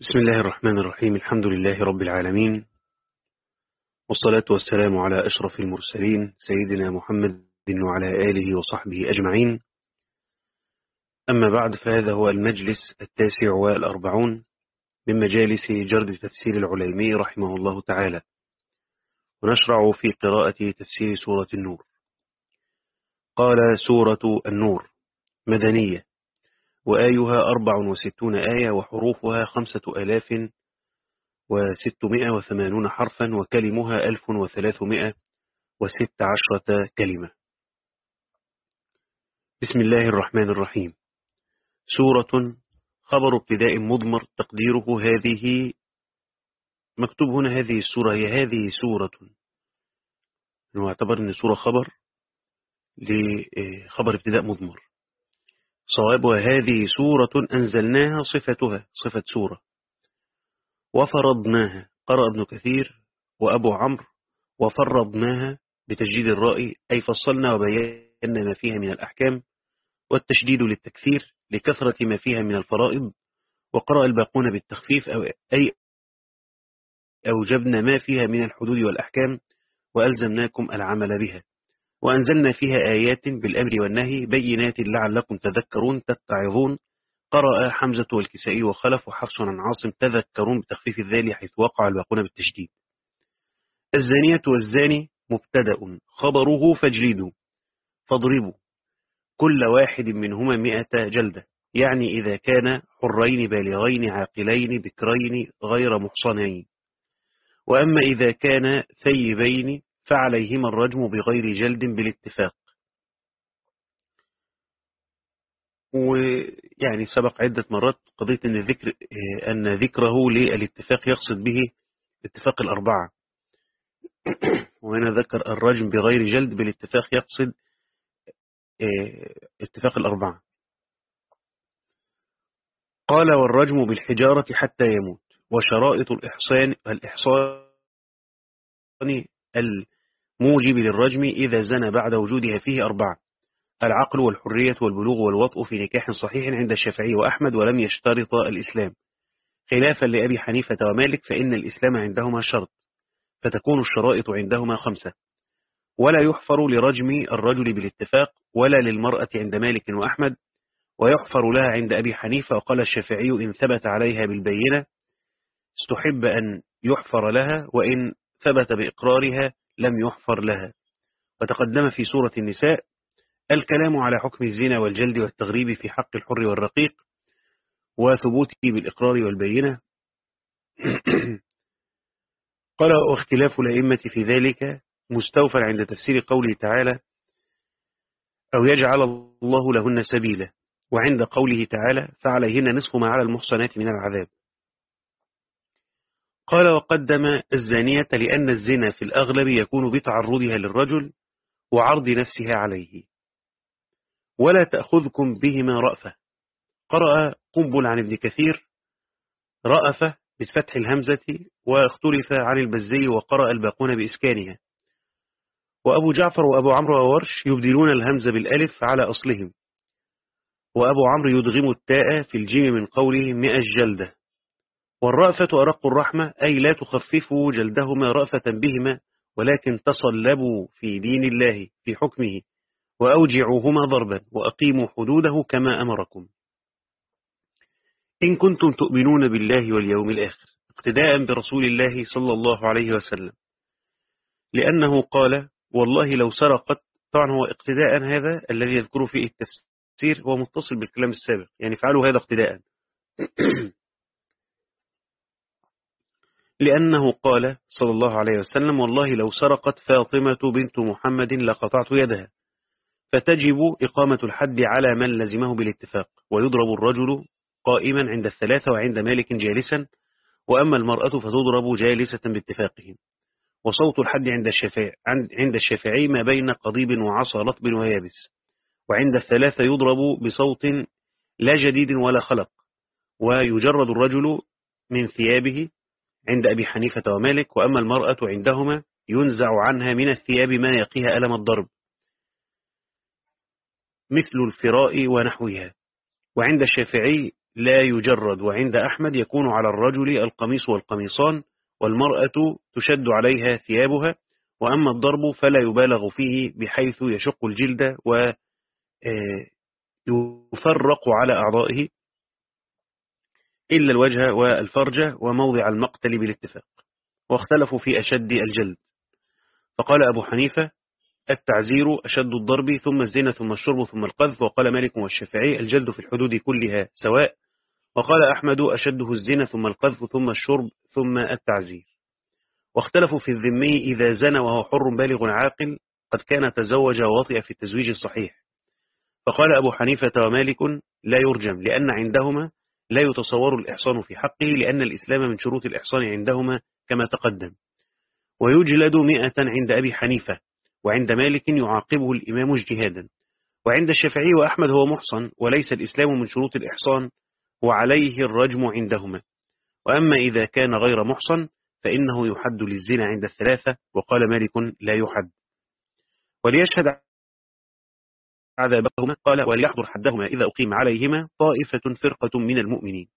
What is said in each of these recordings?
بسم الله الرحمن الرحيم. الحمد لله رب العالمين. والصلاة والسلام على أشرف المرسلين سيدنا محمد وعلى آله وصحبه أجمعين. أما بعد فهذا هو المجلس التاسع والأربعون من مجالس جرد تفسير العليمي رحمه الله تعالى. ونشرع في قراءة تفسير سورة النور. قال سورة النور مدنية. وآيها أربع وستون آية وحروفها خمسة آلاف وستمائة وثمانون حرفا وكلمها ألف وثلاثمائة وست عشرة كلمة. بسم الله الرحمن الرحيم. سورة خبر ابتداء مضمر تقديره هذه مكتوب هنا هذه السورة هي هذه سورة. نعتبر أن سورة خبر لخبر ابتداء مضمر. صوابها هذه سورة أنزلناها صفتها صفة سورة. وفرضناها قرأ ابن كثير وأبو عمرو وفرضناها بتجديد الرأي أي فصلنا وبينا ما فيها من الأحكام والتشديد للتكثير لكثرة ما فيها من الفرائض وقرأ الباقون بالتخفيف أو أي أوجبنا ما فيها من الحدود والأحكام وألزمناكم العمل بها. وأنزلنا فيها آيات بالأمر والنهي بينات لعلكم تذكرون تتعظون. قرأ حمزة والكسائي وخلف وحفص عن عاصم تذكرون بتخفيف الذال حيث وقع الباقون بالتشديد. الزانية والزاني مبتدأ. خبره فاجلدوا فاضربوا. كل واحد منهما مئة جلدة. يعني إذا كان حرين بالغين عاقلين بكرين غير محصنين. وأما إذا كان ثيبين فعليهما الرجم بغير جلد بالاتفاق. ويعني سبق عدة مرات قضية أن, ذكر أن ذكره للاتفاق يقصد به اتفاق الأربعة. وهنا ذكر الرجم بغير جلد بالاتفاق يقصد اتفاق الأربعة. قال والرجم بالحجارة حتى يموت. وشرائط الإحصان الإحصان الموجب للرجم إذا زنى بعد وجودها فيه أربعة العقل والحرية والبلوغ والوطء في نكاح صحيح عند الشافعي وأحمد ولم يشترط الإسلام. خلافا لأبي حنيفة ومالك فإن الإسلام عندهما شرط فتكون الشرائط عندهما خمسة ولا يحفر لرجم الرجل بالاتفاق ولا للمرأة عند مالك وأحمد ويحفر لها عند أبي حنيفة وقال الشافعي إن ثبت عليها بالبينة استحب أن يحفر لها وإن ثبت بإقرارها لم يحفر لها. وتقدم في سورة النساء الكلام على حكم الزنا والجلد والتغريب في حق الحر والرقيق وثبوته بالإقرار والبينة. قال واختلاف الأئمة في ذلك مستوفى عند تفسير قوله تعالى أو يجعل الله لهن سبيلا وعند قوله تعالى فعليهن نصف ما على المحصنات من العذاب قال وقدم الزانية لأن الزنا في الأغلب يكون بتعرضها للرجل وعرض نفسها عليه. ولا تأخذكم بهما رأفة. قرأ قنبل عن ابن كثير رأفة بفتح الهمزة واختلف عن البزي وقرأ الباقون بإسكانها. وأبو جعفر وأبو عمرو وورش يبدلون الهمزة بالألف على أصلهم. وأبو عمرو يدغم التاء في الجيم من قوله مئة الجلدة والرأفة أرق الرحمة أي لا تخففوا جلدهما رأفة بهما ولكن تصلبوا في دين الله في حكمه وأوجعوهما ضربا وأقيموا حدوده كما أمركم. إن كنتم تؤمنون بالله واليوم الآخر اقتداء برسول الله صلى الله عليه وسلم. لأنه قال والله لو سرقت طبعا هو اقتداء هذا الذي يذكر فيه التفسير هو متصل بالكلام السابق يعني فعلوا هذا اقتداء. لأنه قال صلى الله عليه وسلم والله لو سرقت فاطمة بنت محمد لقطعت يدها. فتجب إقامة الحد على من لزمه بالاتفاق ويضرب الرجل قائما عند الثلاثة وعند مالك جالسا وأما المرأة فتضرب جالسة باتفاقهم وصوت الحد عند الشافعي عند الشافعي ما بين قضيب وعصا رطب ويابس وعند الثلاثة يضرب بصوت لا جديد ولا خلق ويجرد الرجل من ثيابه عند أبي حنيفة ومالك وأما المرأة عندهما ينزع عنها من الثياب ما يقيها ألم الضرب. مثل الفراء ونحوها. وعند الشافعي لا يجرد وعند أحمد يكون على الرجل القميص والقميصان والمرأة تشد عليها ثيابها وأما الضرب فلا يبالغ فيه بحيث يشق الجلد ويفرق آه، على أعضائه. إلا الوجه والفرج وموضع المقتل بالاتفاق واختلفوا في أشد الجلد. فقال أبو حنيفة التعزير أشد الضرب ثم الزنا ثم الشرب ثم القذف. وقال مالك والشافعي الجلد في الحدود كلها سواء. وقال أحمد أشده الزنا ثم القذف ثم الشرب ثم التعزير. واختلفوا في الذمي إذا زنى وهو حر بالغ عاقل قد كان تزوج ووطئ في التزويج الصحيح. فقال أبو حنيفة ومالك لا يرجم لأن عندهما لا يتصور الإحصان في حقه لأن الإسلام من شروط الإحصان عندهما كما تقدم. ويجلد مئة عند أبي حنيفة وعند مالك يعاقبه الإمام اجتهادا. وعند الشافعي وأحمد هو محصن وليس الإسلام من شروط الإحصان وعليه الرجم عندهما. وأما إذا كان غير محصن فإنه يحد للزنا عند الثلاثة وقال مالك لا يحد. وليشهد عذابهما قال وليحضر حدهما إذا أقيم عليهما طائفة فرقة من المؤمنين.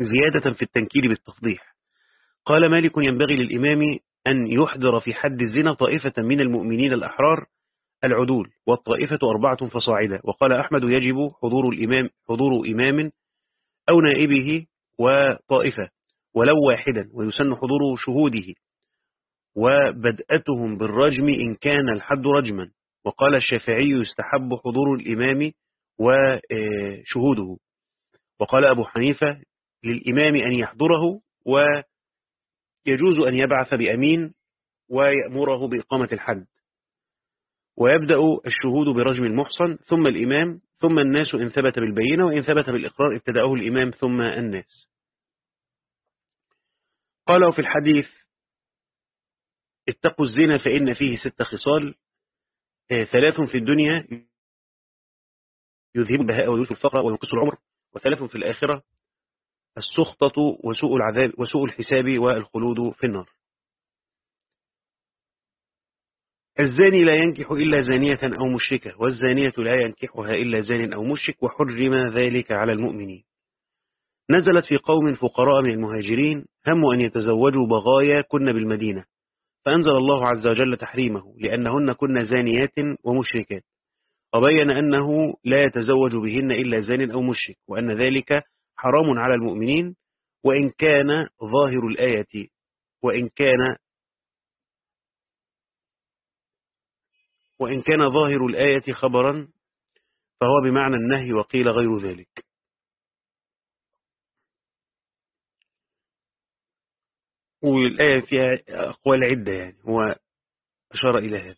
زيادة في التنكيل بالتفضيح. قال مالك ينبغي للإمام أن يحضر في حد الزنا طائفة من المؤمنين الأحرار العدول والطائفة أربعة فصاعدة وقال أحمد يجب حضور الإمام حضور إمام أو نائبه وطائفة ولو واحدا ويسن حضور شهوده وبدأتهم بالرجم إن كان الحد رجما. وقال الشافعي يستحب حضور الإمام وشهوده وقال أبو حنيفة للإمام أن يحضره ويجوز أن يبعث بأمين ويأمره بإقامة الحد. ويبدأ الشهود برجم المحصن ثم الإمام ثم الناس إن ثبت بالبينة وإن ثبت بالإقرار ابتدأه الإمام ثم الناس. قالوا في الحديث اتقوا الزنا فإن فيه ست خصال. آه، ثلاث في الدنيا يذهب البهاء ويوسف الفقر وينقص العمر وثلاث في الآخرة السخطة وسوء العذاب وسوء الحساب والخلود في النار. الزاني لا ينكح إلا زانية أو مشركة والزانية لا ينكحها إلا زان أو مشرك وحرم ذلك على المؤمنين. نزلت في قوم فقراء من المهاجرين هم أن يتزوجوا بغايا كن بالمدينة. فأنزل الله عز وجل تحريمه لأنهن كن زانيات ومشركات. وبين أنه لا يتزوج بهن إلا زان أو مشرك وأن ذلك حرام على المؤمنين. وإن كان ظاهر الآية وإن كان وإن كان ظاهر الآية خبرا فهو بمعنى النهي وقيل غير ذلك. والآية فيها أقوال عدة يعني هو أشار إلى هذا.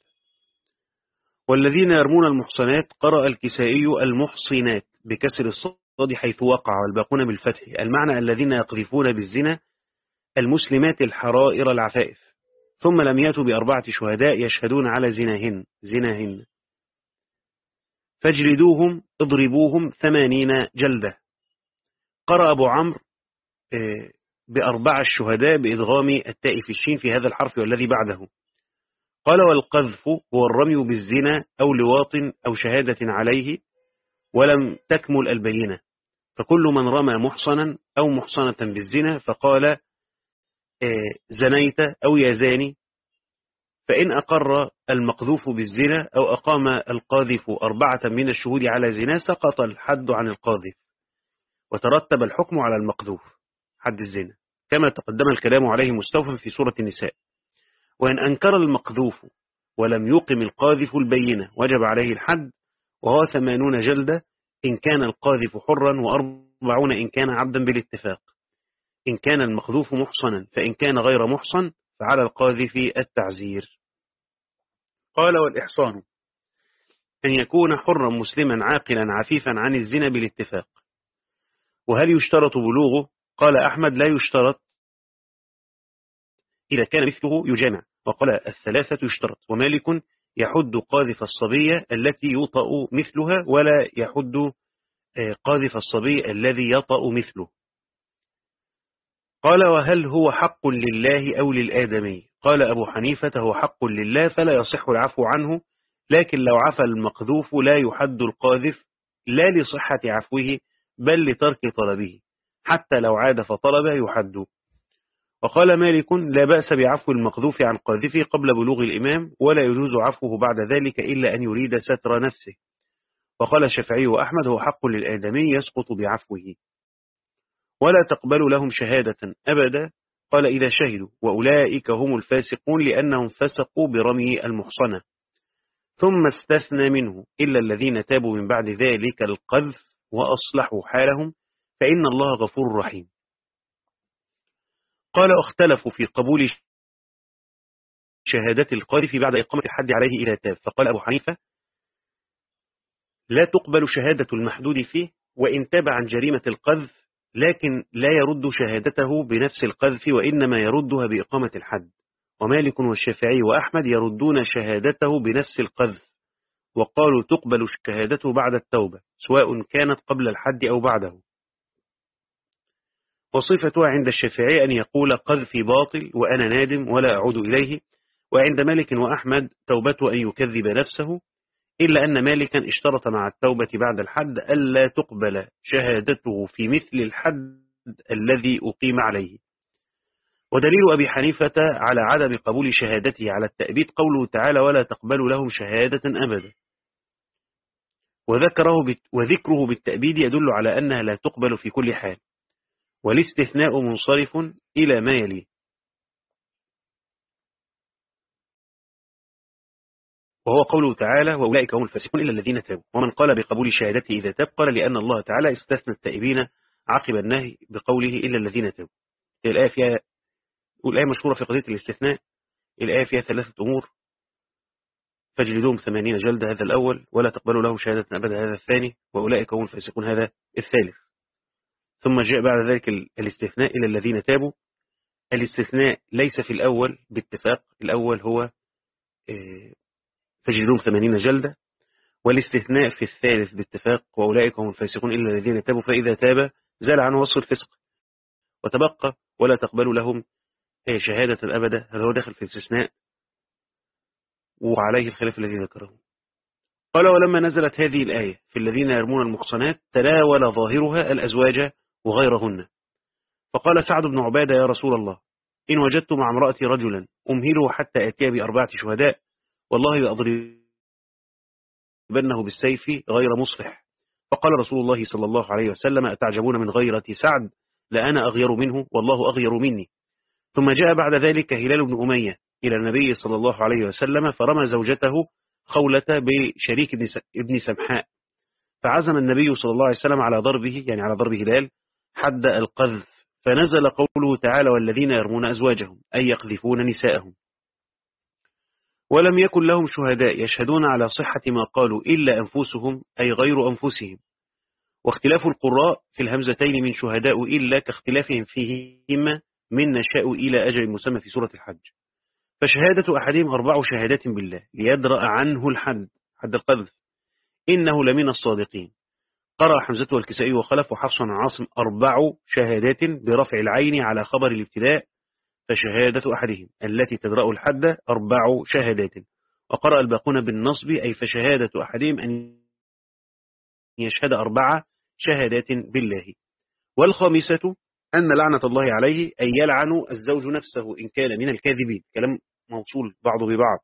والذين يرمون المحصنات قرأ الكسائي المحصنات بكسر الصاد حيث وقع والباقون بالفتح المعنى الذين يقذفون بالزنا المسلمات الحرائر العفائف ثم لم يأتوا بأربعة شهداء يشهدون على زناهن زناهن. فاجلدوهم اضربوهم ثمانين جلدة. قرأ أبو عمرو آه، بأربع الشهداء بإدغام التاء في الشين في هذا الحرف والذي بعده. قال والقذف هو الرمي بالزنا أو لواط أو شهادة عليه ولم تكمل البينة. فكل من رمى محصنا أو محصنة بالزنا فقال آه، زنيت أو يا زاني. فإن أقر المقذوف بالزنا أو أقام القاذف أربعة من الشهود على زنا سقط الحد عن القاذف. وترتب الحكم على المقذوف. حد الزنا كما تقدم الكلام عليه مستوفى في سورة النساء. وإن أنكر المقذوف ولم يقم القاذف البينة وجب عليه الحد وهو ثمانون جلدة إن كان القاذف حرا وأربعون إن كان عبدا بالاتفاق. إن كان المقذوف محصنا فإن كان غير محصن فعلى القاذف التعزير. قال والإحصان أن يكون حرا مسلما عاقلا عفيفا عن الزنا بالاتفاق. وهل يشترط بلوغه؟ قال أحمد لا يشترط إذا كان مثله يجامع وقال الثلاثة يشترط ومالك يحد قاذف الصبية التي يطأ مثلها ولا يحد آه، قاذف الصبي الذي يطأ مثله. قال وهل هو حق لله أو للآدمي؟ قال أبو حنيفة هو حق لله فلا يصح العفو عنه لكن لو عفى المقذوف لا يحد القاذف لا لصحة عفوه بل لترك طلبه. حتى لو عاد فطلب يحد. وقال مالك لا بأس بعفو المقذوف عن قاذفه قبل بلوغ الإمام ولا يجوز عفوه بعد ذلك إلا أن يريد ستر نفسه. وقال الشافعي وأحمد هو حق للآدمي يسقط بعفوه. ولا تقبل لهم شهادة أبدا. قال إذا شهدوا وأولئك هم الفاسقون لأنهم فسقوا برمي المحصنة. ثم استثنى منه إلا الذين تابوا من بعد ذلك القذف وأصلحوا حالهم. فإن الله غفور رحيم. قال اختلفوا في قبول شهادة القاذف بعد إقامة الحد عليه إلى تاب. فقال أبو حنيفة لا تقبل شهادة المحدود فيه وإن تاب عن جريمة القذف لكن لا يرد شهادته بنفس القذف وإنما يردها بإقامة الحد. ومالك والشافعي وأحمد يردون شهادته بنفس القذف وقالوا تقبل شهادته بعد التوبة سواء كانت قبل الحد أو بعده. وصفتها عند الشافعي أن يقول قذفي باطل وأنا نادم ولا أعود إليه وعند مالك وأحمد توبته أن يكذب نفسه إلا أن مالكا اشترط مع التوبة بعد الحد ألا تقبل شهادته في مثل الحد الذي أقيم عليه. ودليل أبي حنيفة على عدم قبول شهادته على التأبيد قوله تعالى ولا تقبل لهم شهادة أبدا وذكره وذكره بالتأبيد يدل على أنها لا تقبل في كل حال. والاستثناء منصرف إلى ما يليه. وهو قوله تعالى وأولئك هم الفاسقون إلا الذين تابوا. ومن قال بقبول شهادته إذا تاب قال لأن الله تعالى استثنى التائبين عقب النهي بقوله إلا الذين تابوا. الآية فيها والآية مشهورة في قضية الاستثناء. الآية فيها ثلاثة أمور. فاجلدوهم ثمانين جلدة هذا الأول ولا تقبلوا له شهادة أبدا هذا الثاني. وأولئك هم الفاسقون هذا الثالث. ثم جاء بعد ذلك الاستثناء إلى الذين تابوا. الاستثناء ليس في الأول باتفاق الأول هو آه، فجلدوهم ثمانين جلدة. والاستثناء في الثالث باتفاق وأولئك هم الفاسقون إلا الذين تابوا فإذا تاب زال عنه وصف الفسق. وتبقى ولا تقبلوا لهم آه، شهادة أبدا. هذا هو داخل في الاستثناء. وعليه الخلاف الذي ذكره. قال ولما نزلت هذه الآية في الذين يرمون المحصنات تناول ظاهرها الأزواج وغيرهن. فقال سعد بن عبادة يا رسول الله إن وجدت مع امرأتي رجلا أمهله حتى أتي بأربعة شهداء والله لأضربنه بالسيف غير مصفح فقال رسول الله صلى الله عليه وسلم أتعجبون من غيرة سعد؟ لأنا أغير منه والله أغير مني. ثم جاء بعد ذلك هلال بن أمية إلى النبي صلى الله عليه وسلم فرمى زوجته خولة بشريك ابن سمحاء. فعزم النبي صلى الله عليه وسلم على ضربه يعني على ضرب هلال حد القذف فنزل قوله تعالى والذين يرمون أزواجهم أي يقذفون نساءهم. ولم يكن لهم شهداء يشهدون على صحة ما قالوا إلا أنفسهم أي غير أنفسهم. واختلاف القراء في الهمزتين من شهداء إلا كاختلافهم فيهما من نشاء إلى أجل مسمى في سورة الحج. فشهادة أحدهم أربع شهادات بالله ليدرأ عنه الحد حد القذف. إنه لمن الصادقين. قرأ حمزة والكسائي وخلف وحفص عاصم أربع شهادات برفع العين على خبر الابتداء فشهادة أحدهم التي تدرأ الحد أربع شهادات. وقرأ الباقون بالنصب أي فشهادة أحدهم أن يشهد أربع شهادات بالله. والخامسة أن لعنة الله عليه أن يلعن الزوج نفسه إن كان من الكاذبين. كلام موصول بعض ببعض.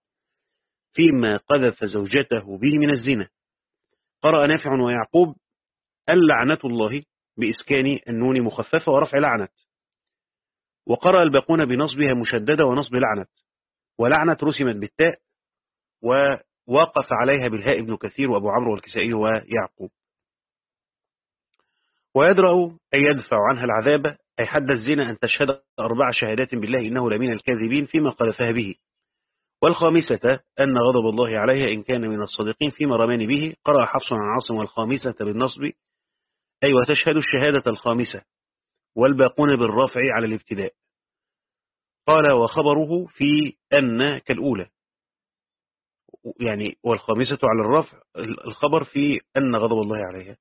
فيما قذف زوجته به من الزنا. قرأ نافع ويعقوب اللعنة الله بإسكان النون مخففة ورفع لعنة. وقرأ الباقون بنصبها مشددة ونصب لعنة. ولعنة رسمت بالتاء ووقف عليها بالهاء ابن كثير وأبو عمرو والكسائي ويعقوب. ويدرأ أن يدفع عنها العذاب أي حد الزنا أن تشهد أربع شهادات بالله إنه لمن الكاذبين فيما قذفها به. والخامسة أن غضب الله عليها إن كان من الصادقين فيما رمان به. قرأ حفص عن عاصم والخامسة بالنصب أي وتشهد الشهادة الخامسة والباقون بالرافع على الابتداء. قال وخبره في أن كالأولى. يعني والخامسة على الرفع الخبر في أن غضب الله عليها.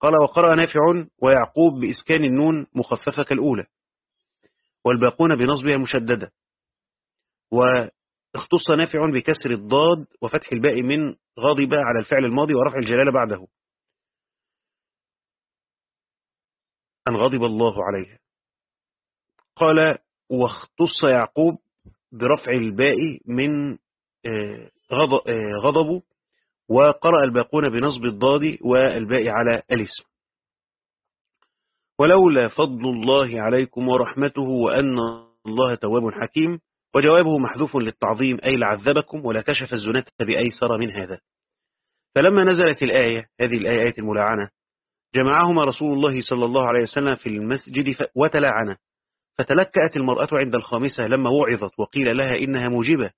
قال وقرأ نافع ويعقوب بإسكان النون مخففة كالأولى. والباقون بنصبها مشددة. واختص نافع بكسر الضاد وفتح الباء من غاضب على الفعل الماضي ورفع الجلالة بعده. أن غضب الله عليها قال واختص يعقوب برفع الباء من آه، آه، غضبه وقرأ الباقون بنصب الضاد والباء على الاسم. ولولا فضل الله عليكم ورحمته وأن الله تواب حكيم وجوابه محذوف للتعظيم أي لعذبكم ولا كشف الزنات بأيسر من هذا. فلما نزلت الآية هذه الآية آية الملاعنة جمعهما رسول الله صلى الله عليه وسلم في المسجد وتلاعنا فتلكأت المرأة عند الخامسة لما وعظت وقيل لها إنها موجبة.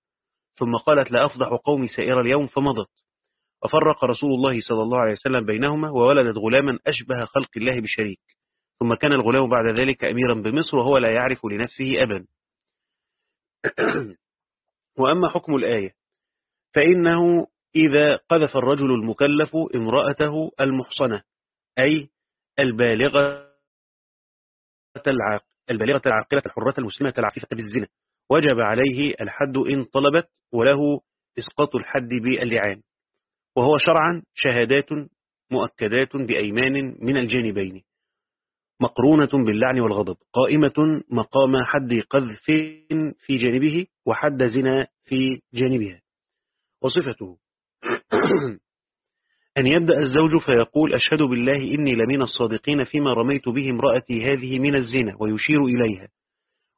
ثم قالت لا أفضح قومي سائر اليوم فمضت. وفرق رسول الله صلى الله عليه وسلم بينهما وولدت غلاما أشبه خلق الله بشريك. ثم كان الغلام بعد ذلك أميرا بمصر وهو لا يعرف لنفسه أبا. وأما حكم الآية فإنه إذا قذف الرجل المكلف امرأته المحصنة. أي البالغة العاق البالغة العاقلة الحرة المسلمة العفيفة بالزنا. وجب عليه الحد إن طلبت وله إسقاط الحد باللعان. وهو شرعا شهادات مؤكدات بأيمان من الجانبين. مقرونة باللعن والغضب. قائمة مقام حد قذف في جانبه وحد زنا في جانبها. وصفته أن يبدأ الزوج فيقول أشهد بالله إني لمن الصادقين فيما رميت به امرأتي هذه من الزنا ويشير إليها.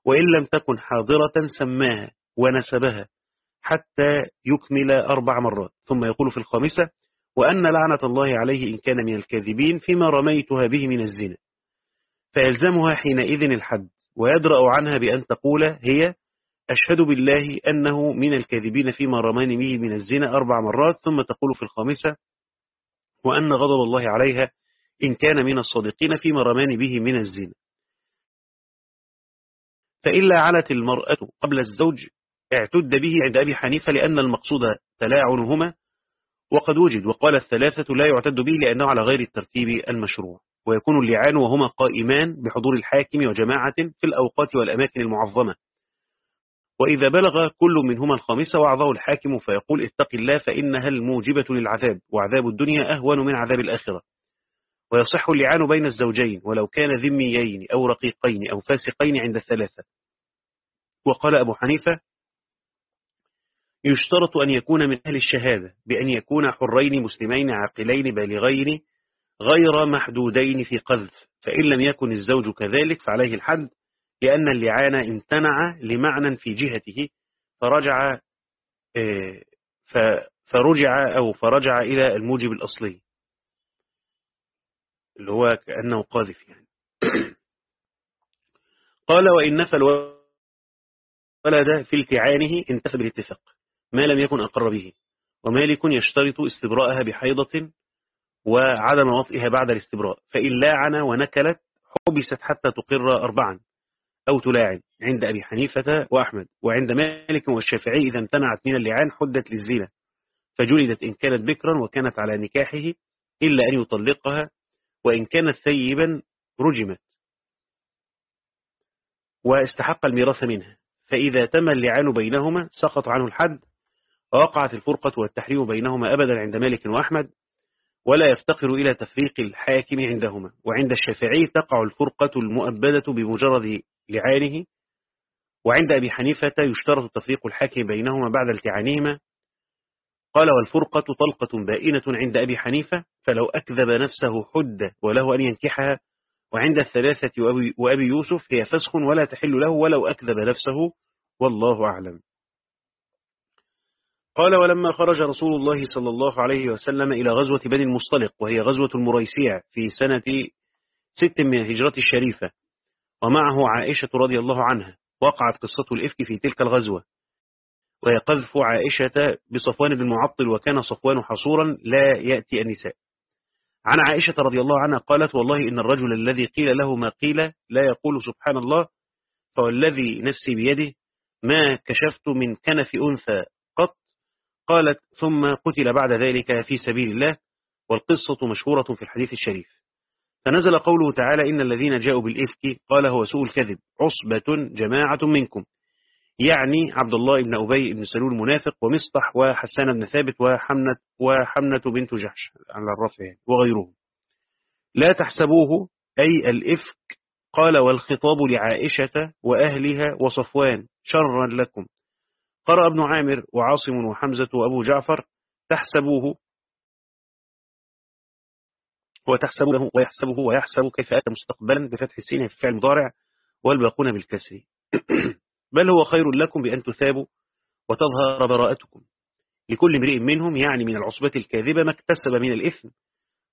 وإن لم تكن حاضرة سماها ونسبها حتى يكمل أربع مرات. ثم يقول في الخامسة وأن لعنة الله عليه إن كان من الكاذبين فيما رميتها به من الزنا. فيلزمها حينئذ الحد ويدرأ عنها بأن تقول هي أشهد بالله أنه من الكاذبين فيما رماني به من الزنا أربع مرات. ثم تقول في الخامسة وأن غضب الله عليها إن كان من الصادقين فيما رماني به من الزنا. فإلا علت المرأة قبل الزوج اعتد به عند أبي حنيفة لأن المقصود تلاعنهما وقد وجد وقال الثلاثة لا يعتد به لأنه على غير الترتيب المشروع. ويكون اللعان وهما قائمان بحضور الحاكم وجماعة في الأوقات والأماكن المعظمة. وإذا بلغ كل منهما الخامسة وعظه الحاكم فيقول اتق الله فإنها الموجبة للعذاب وعذاب الدنيا أهون من عذاب الآخرة. ويصح اللعان بين الزوجين ولو كان ذميين أو رقيقين أو فاسقين عند الثلاثة. وقال أبو حنيفة يشترط أن يكون من أهل الشهادة بأن يكون حرين مسلمين عاقلين بالغين غير محدودين في قذف فإن لم يكن الزوج كذلك فعليه الحد لأن اللعان امتنع لمعنى في جهته فرجع آه، فرجع أو فرجع إلى الموجب الأصلي اللي هو كأنه قاذف يعني. قال وإن نفى الولد في التعانه انتفى بالاتفاق ما لم يكن أقر به ومالك يشترط استبراءها بحيضة وعدم وطئها بعد الاستبراء فإن لاعن ونكلت حبست حتى تقر أربعا. أو تلاعن عند أبي حنيفة وأحمد وعند مالك والشافعي إذا امتنعت من اللعان حدت للزنا فجلدت إن كانت بكرا وكانت على نكاحه إلا أن يطلقها وإن كانت ثيبا رجمت. واستحق الميراث منها فإذا تم اللعان بينهما سقط عنه الحد ووقعت الفرقة والتحريم بينهما أبدا عند مالك وأحمد ولا يفتقر إلى تفريق الحاكم عندهما. وعند الشافعي تقع الفرقة المؤبدة بمجرد لعانه. وعند أبي حنيفة يشترط تفريق الحاكم بينهما بعد التعانيهما. قال والفرقة طلقة بائنة عند أبي حنيفة فلو أكذب نفسه حد وله أن ينكحها. وعند الثلاثة وأبي, وأبي يوسف هي فسخ ولا تحل له ولو أكذب نفسه والله أعلم. قال ولما خرج رسول الله صلى الله عليه وسلم إلى غزوة بني المصطلق وهي غزوة المريسيع في سنة ست من الهجرة الشريفة ومعه عائشة رضي الله عنها وقعت قصة الإفك في تلك الغزوة. ويقذف عائشة بصفوان بن معطل وكان صفوان حصورا لا يأتي النساء. عن عائشة رضي الله عنها قالت والله إن الرجل الذي قيل له ما قيل لا يقول سبحان الله فوالذي نفسي بيده ما كشفت من كنف أنثى قالت ثم قتل بعد ذلك في سبيل الله والقصة مشهورة في الحديث الشريف. فنزل قوله تعالى إن الذين جاءوا بالإفك قال هو سوء الكذب عصبة جماعة منكم. يعني عبد الله بن أبي بن سلول منافق ومصطح وحسان بن ثابت وحمنة, وحمنة بنت جحش على الرفع وغيرهم. لا تحسبوه أي الإفك. قال والخطاب لعائشة وأهلها وصفوان شرا لكم. قرأ ابن عامر وعاصم وحمزة وأبو جعفر تحسبوه وتحسبه ويحسبه ويحسب كيف أتى مستقبلا بفتح السين في فعل مضارع والباقون بالكسر. بل هو خير لكم بأن تثابوا وتظهر براءتكم. لكل امرئ منهم يعني من العصبة الكاذبة ما اكتسب من الإثم.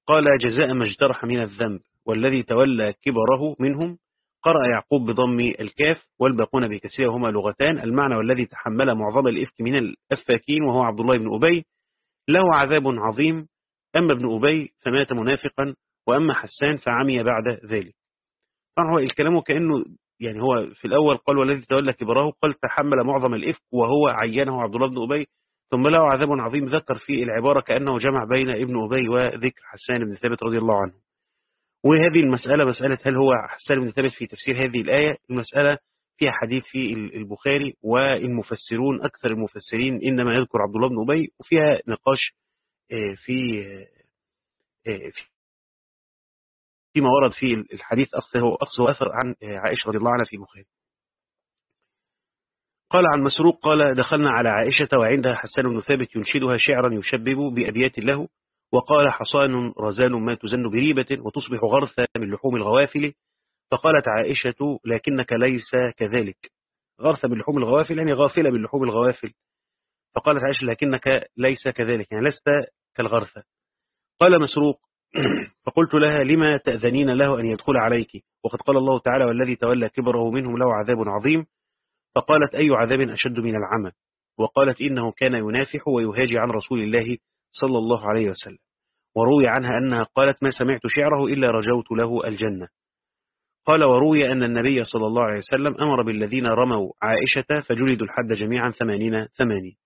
قال جزاء ما اجترح من الذنب والذي تولى كبره منهم قرأ يعقوب بضم الكاف والباقون بكسرها هما لغتان. المعنى والذي تحمل معظم الإفك من الأفاكين وهو عبد الله بن أبي. له عذاب عظيم. أما ابن أبي فمات منافقا وأما حسان فعمي بعد ذلك. طبعا هو الكلام كأنه يعني هو في الأول قال والذي تولى كبره. قال تحمل معظم الإفك وهو عينه عبد الله بن أبي. ثم له عذاب عظيم ذكر في العبارة كأنه جمع بين ابن أبي وذكر حسان بن ثابت رضي الله عنه. وهذه المسألة مسألة هل هو حسان بن ثابت في تفسير هذه الآية؟ المسألة فيها حديث في البخاري والمفسرون أكثر المفسرين إنما يذكر عبد الله بن أبي وفيها نقاش في فيما ورد في الحديث أخذه أخذه أثر عن عائشة رضي الله عنها في البخاري. قال عن مسروق قال دخلنا على عائشة وعندها حسان بن ثابت ينشدها شعرا يشبب بأبيات له وقال حصان رزان ما تزن بريبة وتصبح غرثا من لحوم الغوافل. فقالت عائشة لكنك ليس كذلك. غرثة من لحوم الغوافل يعني غافلة من لحوم الغوافل. فقالت عائشة لكنك ليس كذلك يعني لست كالغرثة. قال مسروق فقلت لها لما تأذنين له أن يدخل عليك؟ وقد قال الله تعالى والذي تولى كبره منهم له عذاب عظيم. فقالت أي عذاب أشد من العمى؟ وقالت إنه كان ينافح ويهاجي عن رسول الله صلى الله عليه وسلم. وروي عنها أنها قالت ما سمعت شعره إلا رجوت له الجنة. قال وروي أن النبي صلى الله عليه وسلم أمر بالذين رموا عائشة فجلدوا الحد جميعا ثمانين ثمانين.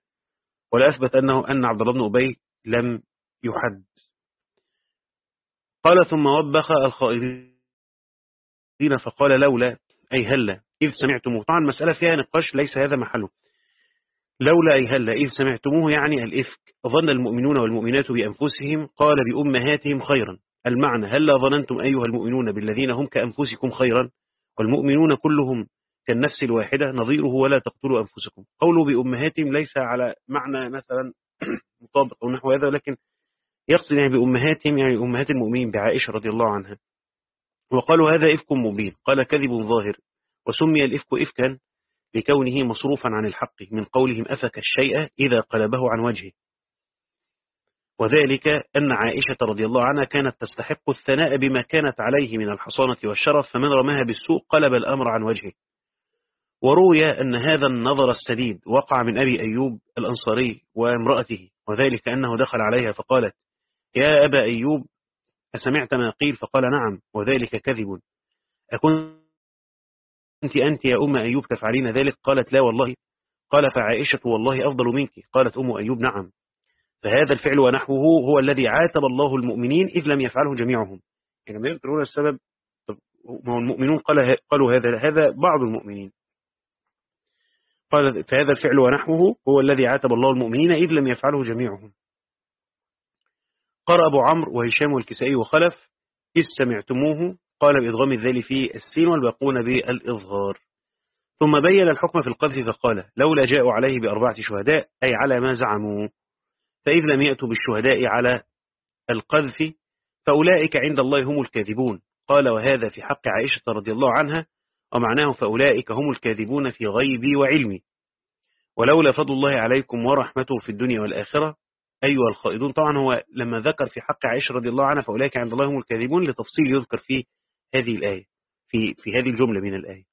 ولا أثبت أنه أن عبد الله بن أبي لم يحد. قال ثم وبخ الخائضين فقال لولا أي هلا إذ سمعتموه. طبعا مسألة فيها نقاش ليس هذا محله. لولا أي هلا إذ سمعتموه يعني الإفك ظن المؤمنون والمؤمنات بأنفسهم قال بأمهاتهم خيرا. المعنى هلا ظننتم أيها المؤمنون بالذين هم كأنفسكم خيرا؟ والمؤمنون كلهم كالنفس الواحدة نظيره ولا تقتلوا أنفسكم. قولوا بأمهاتهم ليس على معنى مثلا مطابق أو نحو هذا لكن يقصد يعني بأمهاتهم يعني أمهات المؤمنين بعائشة رضي الله عنها. وقالوا هذا إفك مبين. قال كذب ظاهر. وسمي الإفك إفكا لكونه مصروفا عن الحق من قولهم أفك الشيء إذا قلبه عن وجهه. وذلك أن عائشة رضي الله عنها كانت تستحق الثناء بما كانت عليه من الحصانة والشرف فمن رماها بالسوء قلب الأمر عن وجهه. وروي أن هذا النظر السديد وقع من أبي أيوب الأنصاري وامرأته وذلك أنه دخل عليها فقالت يا أبا أيوب أسمعت ما قيل؟ فقال نعم وذلك كذب. أكنت أنت يا أم أيوب تفعلين ذلك؟ قالت لا والله. قال فعائشة والله أفضل منك. قالت أم أيوب نعم. فهذا الفعل ونحوه هو الذي عاتب الله المؤمنين إذ لم يفعله جميعهم. يعني ما يقولون السبب؟ ما هو المؤمنون قال قالوا هذا هذا بعض المؤمنين. قال فهذا الفعل ونحوه هو الذي عاتب الله المؤمنين إذ لم يفعله جميعهم. قرأ أبو عمرو وهشام والكسائي وخلف إذ سمعتموه قال بإضغام الذال في السين والباقون بالإظهار. ثم بين الحكم في القذف فقال لولا جاءوا عليه بأربعة شهداء أي على ما زعموا. فإذ لم يأتوا بالشهداء على القذف فأولئك عند الله هم الكاذبون. قال وهذا في حق عائشة رضي الله عنها ومعناه فأولئك هم الكاذبون في غيبي وعلمي. ولولا فضل الله عليكم ورحمته في الدنيا والآخرة أيها الخائضون. طبعا هو لما ذكر في حق عائشة رضي الله عنها فأولئك عند الله هم الكاذبون لتفصيل يذكر في هذه الآية في, في هذه الجملة من الآية.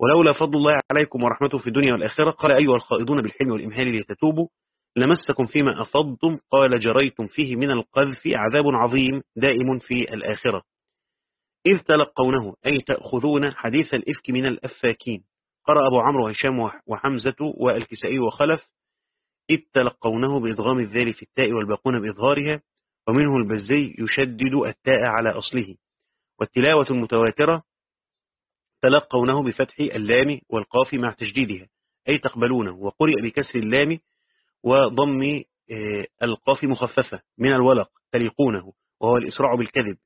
ولولا فضل الله عليكم ورحمته في الدنيا والآخرة قال أيها الخائضون بالحلم والإمهال لتتوبوا لمسكم فيما أفضتم قال جريتم فيه من القذف عذاب عظيم دائم في الآخرة. إذ تلقونه أي تأخذون حديث الإفك من الأفاكين. قرأ أبو عمرو وهشام وحمزة والكسائي وخلف إذ تلقونه بإضغام الذال في التاء والباقون بإظهارها ومنه البزي يشدد التاء على أصله والتلاوة المتواترة تلقونه بفتح اللام والقاف مع تجديدها أي تقبلونه وقرئ بكسر اللام وضم آه، القاف مخففة من الولق تليقونه وهو الإسراع بالكذب.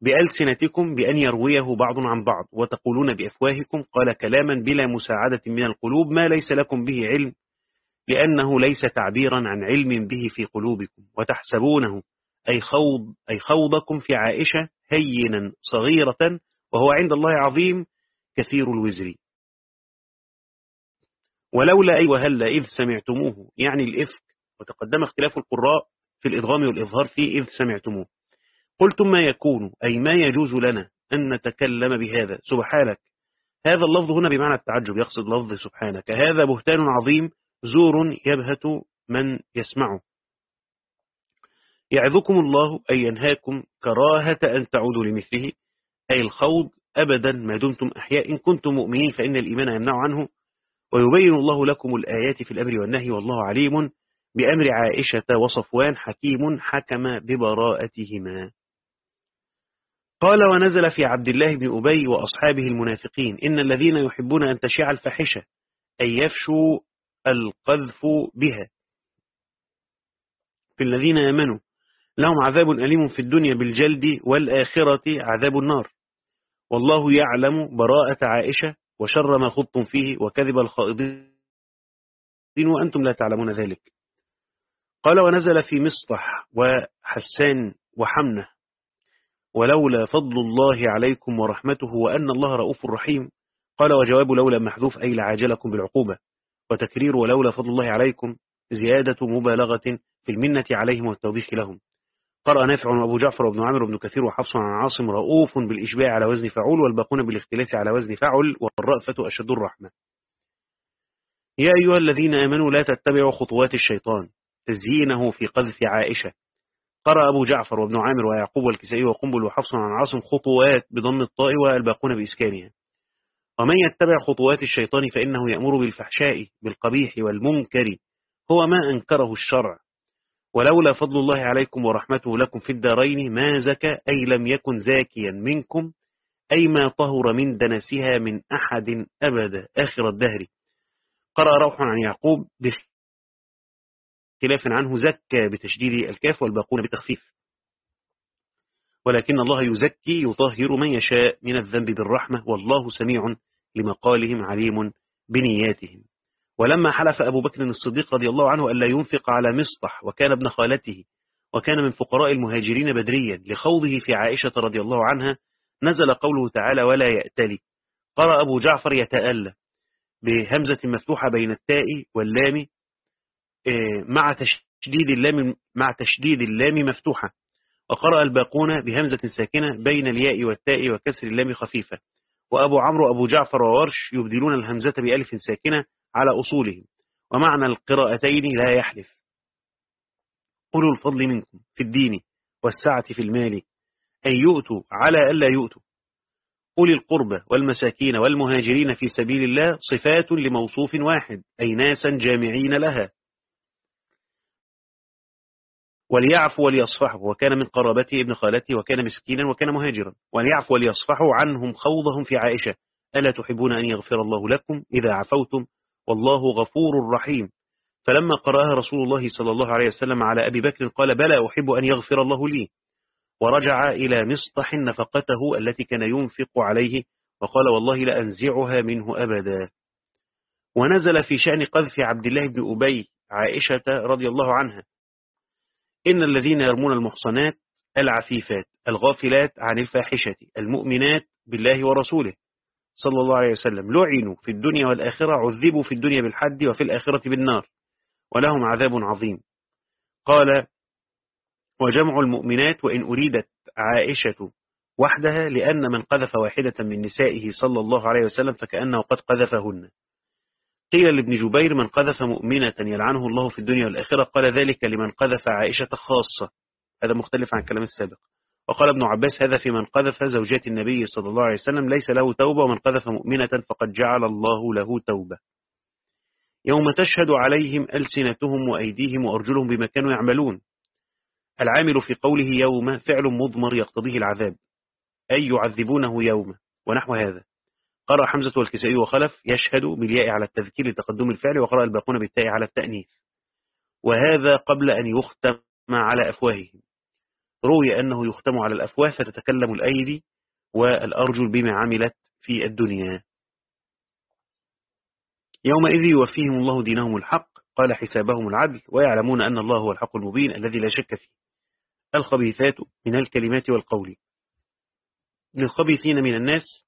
بألسنتكم بأن يرويه بعض عن بعض وتقولون بأفواهكم قال كلاما بلا مساعدة من القلوب ما ليس لكم به علم لأنه ليس تعبيرا عن علم به في قلوبكم وتحسبونه أي, خوض أي خوضكم في عائشة هينا صغيرة وهو عند الله عظيم كثير الوزر. ولولا أي وهل إذ سمعتموه يعني الإفك وتقدم اختلاف القراء في الإدغام والإظهار فيه إذ سمعتموه. قلتم ما يكون أي ما يجوز لنا أن نتكلم بهذا؟ سبحانك. هذا اللفظ هنا بمعنى التعجب يقصد لفظ سبحانك. هذا بهتان عظيم زور يبهت من يسمعه. يعظكم الله أن ينهاكم كراهة أن تعودوا لمثله أي الخوض أبدا ما دمتم أحياء. إن كنتم مؤمنين فإن الإيمان يمنع عنه. ويبين الله لكم الآيات في الأمر والنهي والله عليم بأمر عائشة وصفوان حكيم حكم ببراءتهما. قال ونزل في عبد الله بن أبي وأصحابه المنافقين إن الذين يحبون أن تشيع الفحشة أن يفشوا القذف بها. في الذين آمنوا لهم عذاب أليم في الدنيا بالجلد والآخرة عذاب النار. والله يعلم براءة عائشة وشر ما خضتم فيه وكذب الخائضين وأنتم لا تعلمون ذلك. قال ونزل في مصطح وحسان وحمنة ولولا فضل الله عليكم ورحمته وأن الله رؤوف رحيم. قال وجواب لولا محذوف أي لعاجلكم بالعقوبة. وتكرير ولولا فضل الله عليكم زيادة مبالغة في المنة عليهم والتوبيخ لهم. قرأ نافع وأبو جعفر وابن عامر وابن كثير وحفص عن عاصم رؤوف بالإشباع على وزن فعول والباقون بالاختلاس على وزن فعل والرأفة أشد الرحمة. يا أيها الذين آمنوا لا تتبعوا خطوات الشيطان تزيينه في قذف عائشة. قرأ أبو جعفر وابن عامر ويعقوب والكسائي وقنبل وحفص عن عاصم خطوات بضم الطاء والباقون بإسكانها. ومن يتبع خطوات الشيطان فإنه يأمر بالفحشاء بالقبيح والمنكر. هو ما أنكره الشرع. ولولا فضل الله عليكم ورحمته لكم في الدارين ما زكى أي لم يكن زاكيا منكم أي ما طهر من دنسها من أحد أبدا آخر الدهر. قرأ روح عن يعقوب بخلاف عنه زكى بتشديد الكاف والباقون بتخفيف. ولكن الله يزكي يطهر من يشاء من الذنب بالرحمة والله سميع لمقالهم عليم بنياتهم. ولما حلف أبو بكر الصديق رضي الله عنه ألا ينفق على مصطح وكان ابن خالته وكان من فقراء المهاجرين بدريا لخوضه في عائشة رضي الله عنها نزل قوله تعالى ولا يأتلي قرأ أبو جعفر يتألى بهمزة مفتوحة بين التاء واللام آه، مع تشديد اللام مع تشديد اللام مفتوحة وقرأ الباقون بهمزة ساكنة بين الياء والتاء وكسر اللام خفيفة. وأبو عمرو أبو جعفر وورش يبدلون الهمزة بألف ساكنة على أصولهم ومعنى القراءتين لا يحلف. قلوا الفضل منكم في الدين والسعة في المال أن يؤتوا على ألا يؤتوا. أولي القربة والمساكين والمهاجرين في سبيل الله صفات لموصوف واحد أي ناسا جامعين لها. وليعفوا وليصفحوا وكان من قرابته ابن خالته وكان مسكينا وكان مهاجرا. وليعفوا وليصفحوا عنهم خوضهم في عائشة ألا تحبون أن يغفر الله لكم إذا عفوتم؟ والله غفور رحيم. فلما قرأها رسول الله صلى الله عليه وسلم على أبي بكر قال بلى أحب أن يغفر الله لي. ورجع إلى مصطح نفقته التي كان ينفق عليه وقال والله لأنزعها منه أبدا. ونزل في شأن قذف عبد الله بن أبي عائشة رضي الله عنها. إن الذين يرمون المحصنات العفيفات الغافلات عن الفاحشة المؤمنات بالله ورسوله. صلى الله عليه وسلم. لعنوا في الدنيا والآخرة عذبوا في الدنيا بالحد وفي الآخرة بالنار. ولهم عذاب عظيم. قال وجمع المؤمنات وإن أريدت عائشة وحدها لأن من قذف واحدة من نسائه صلى الله عليه وسلم فكأنه قد قذفهن. قيل لابن جبير من قذف مؤمنة يلعنه الله في الدنيا والآخرة قال ذلك لمن قذف عائشة خاصة. هذا مختلف عن الكلام السابق. وقال ابن عباس هذا في من قذف زوجات النبي صلى الله عليه وسلم ليس له توبة ومن قذف مؤمنة فقد جعل الله له توبة. يوم تشهد عليهم ألسنتهم وأيديهم وأرجلهم بما كانوا يعملون. العامل في قوله يوم فعل مضمر يقتضيه العذاب. أي يعذبونه يوم ونحو هذا. قرأ حمزة والكسائي وخلف يشهد بالياء على التذكير لتقدم الفعل وقرأ الباقون بالتاء على التأنيث. وهذا قبل أن يختم على أفواههم. روي أنه يختم على الأفواه فتتكلم الأيدي والأرجل بما عملت في الدنيا. يومئذ يوفيهم الله دينهم الحق قال حسابهم العدل ويعلمون أن الله هو الحق المبين الذي لا شك فيه. الخبيثات من الكلمات والقول. للخبيثين من الناس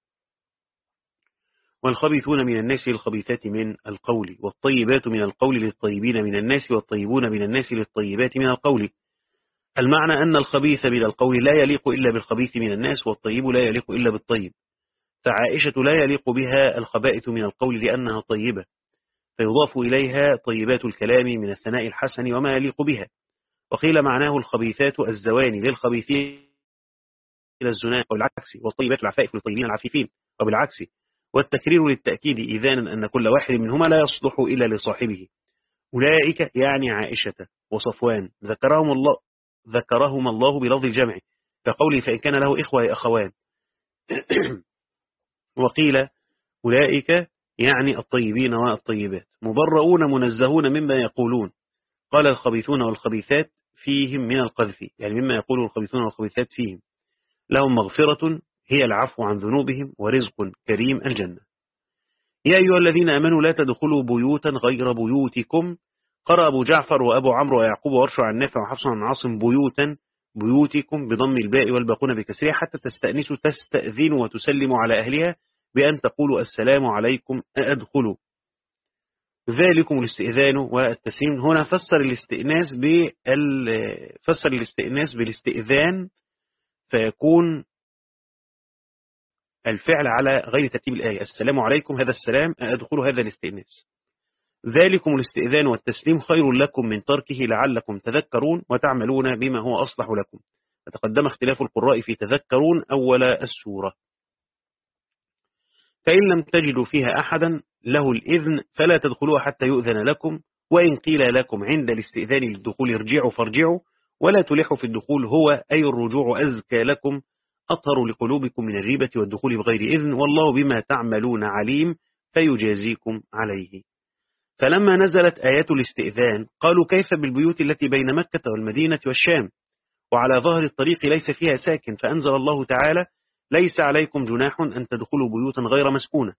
والخبيثون من الناس للخبيثات من القول والطيبات من القول للطيبين من الناس والطيبون من الناس للطيبات من القول. المعنى أن الخبيث من القول لا يليق إلا بالخبيث من الناس والطيب لا يليق إلا بالطيب. فعائشة لا يليق بها الخبائث من القول لأنها طيبة فيضاف إليها طيبات الكلام من الثناء الحسن وما يليق بها. وقيل معناه الخبيثات الزواني للخبيثين إلى الزنا والعكس والطيبات العفائف للطيبين العفيفين وبالعكس. والتكرير للتأكيد إذانا أن كل واحد منهما لا يصلح إلا لصاحبه. أولئك يعني عائشة وصفوان ذكرهم الله ذكرهم الله بلفظ الجمع كقوله فإن كان له إخوة أخوان. وقيل أولئك يعني الطيبين والطيبات مبرؤون منزهون مما يقولون. قال الخبيثون والخبيثات فيهم من القذف يعني مما يقول الخبيثون والخبيثات فيهم. لهم مغفرة هي العفو عن ذنوبهم ورزق كريم الجنة. يا أيها الذين أمنوا لا تدخلوا بيوتا غير بيوتكم قرأ أبو جعفر وأبو عمرو ويعقوب وارشع عن نافع وحفص عن عاصم بيوتا بيوتكم بضم الباء والباقون بكسرها حتى تستأنسوا تستأذنوا وتسلموا على أهلها بأن تقولوا السلام عليكم أدخلوا. ذلكم الاستئذان والتسليم. هنا فسر الاستئناس بال فسر الاستئناس بالاستئذان فيكون الفعل على غير ترتيب الآية. السلام عليكم هذا السلام أدخل هذا الاستئناس. ذلكم الاستئذان والتسليم خير لكم من تركه لعلكم تذكرون وتعملون بما هو أصلح لكم. فتقدم اختلاف القراء في تذكرون أول السورة. فإن لم تجدوا فيها أحدا له الإذن فلا تدخلوها حتى يؤذن لكم وإن قيل لكم عند الاستئذان للدخول ارجعوا فارجعوا ولا تلحوا في الدخول هو أي الرجوع أزكى لكم أطهر لقلوبكم من الريبة والدخول بغير إذن والله بما تعملون عليم فيجازيكم عليه. فلما نزلت آيات الاستئذان قالوا كيف بالبيوت التي بين مكة والمدينة والشام؟ وعلى ظهر الطريق ليس فيها ساكن فأنزل الله تعالى ليس عليكم جناح أن تدخلوا بيوتا غير مسكونة.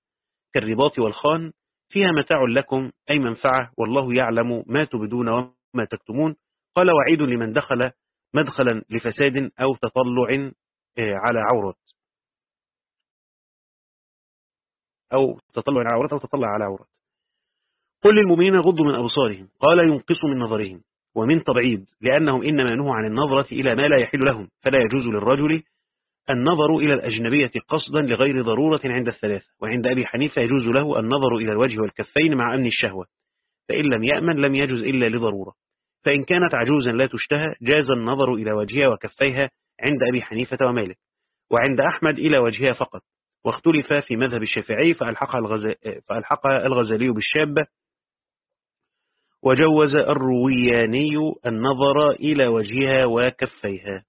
كالرباط والخان فيها متاع لكم أي منفعة والله يعلم ما تبدون وما تكتمون. قال وعيد لمن دخل مدخلا لفساد أو تطلع آه، على عورة. أو تطلع على عورة أو تطلع على عورة. قل للمؤمنين غضوا من أبصارهم قال ينقصوا من نظرهم ومن تبعيد لأنهم إنما نهوا عن النظرة إلى ما لا يحل لهم فلا يجوز للرجل النظر إلى الأجنبية قصدا لغير ضرورة عند الثلاثة وعند أبي حنيفة يجوز له النظر إلى الوجه والكفين مع أمن الشهوة فإن لم يأمن لم يجوز إلا لضرورة فإن كانت عجوزا لا تشتهى جاز النظر إلى وجهها وكفيها عند أبي حنيفة ومالك وعند أحمد إلى وجهها فقط واختلف في مذهب الشافعي فألحق, الغز... فألحق الغزالي بالشابة وجوز الروياني النظر إلى وجهها وكفيها.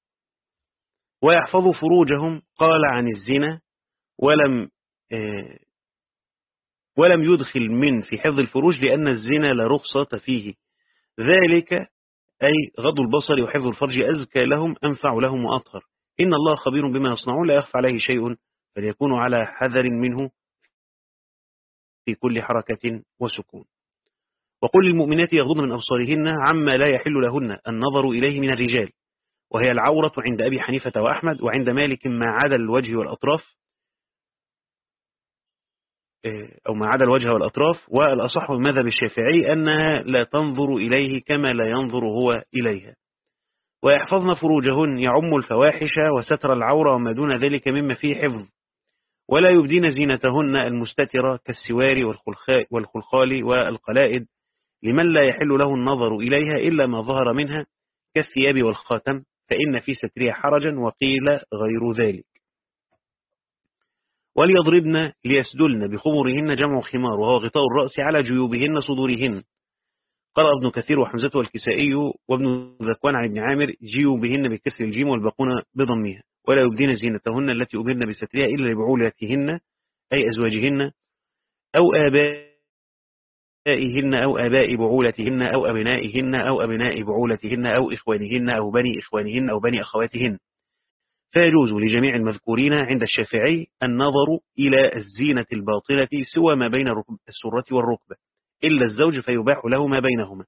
ويحفظ فروجهم قال عن الزنا ولم آه، ولم يدخل من في حفظ الفروج لأن الزنا لا رخصة فيه. ذلك أي غض البصر وحفظ الفرج أزكى لهم أنفع لهم وأطهر. إن الله خبير بما يصنعون لا يخفى عليه شيء فليكونوا على حذر منه في كل حركة وسكون. وقل للمؤمنات يغضن من أبصارهن عما لا يحل لهن النظر إليه من الرجال. وهي العورة عند أبي حنيفة وأحمد وعند مالك ما عدا الوجه والأطراف إيه، أو ما عدا الوجه والأطراف والأصح من مذهب الشافعي أنها لا تنظر إليه كما لا ينظر هو إليها. ويحفظن فروجهن يعم الفواحش وستر العورة وما دون ذلك مما فيه حفظ. ولا يبدين زينتهن المستترة كالسوار والخلخال والقلائد لمن لا يحل له النظر إليها إلا ما ظهر منها كالثياب والخاتم فإن في سترها حرجا وقيل غير ذلك. وليضربن ليسدلن بخمرهن جمع خمار وهو غطاء الرأس على جيوبهن صدورهن. قرأ ابن كثير وحمزة والكسائي وابن ذكوان عن ابن عامر جيوبهن بكسر الجيم والباقون بضمها ولا يبدين زينتهن التي أمرن بسترها إلا لبعولتهن أي أزواجهن أو آبائهن. نسائهن أو آباء بعولتهن أو أبنائهن أو أبناء بعولتهن أو إخوانهن أو بني إخوانهن أو بني أخواتهن. فيجوز لجميع المذكورين عند الشافعي النظر إلى الزينة الباطنة سوى ما بين السرة والركبة إلا الزوج فيباح له ما بينهما.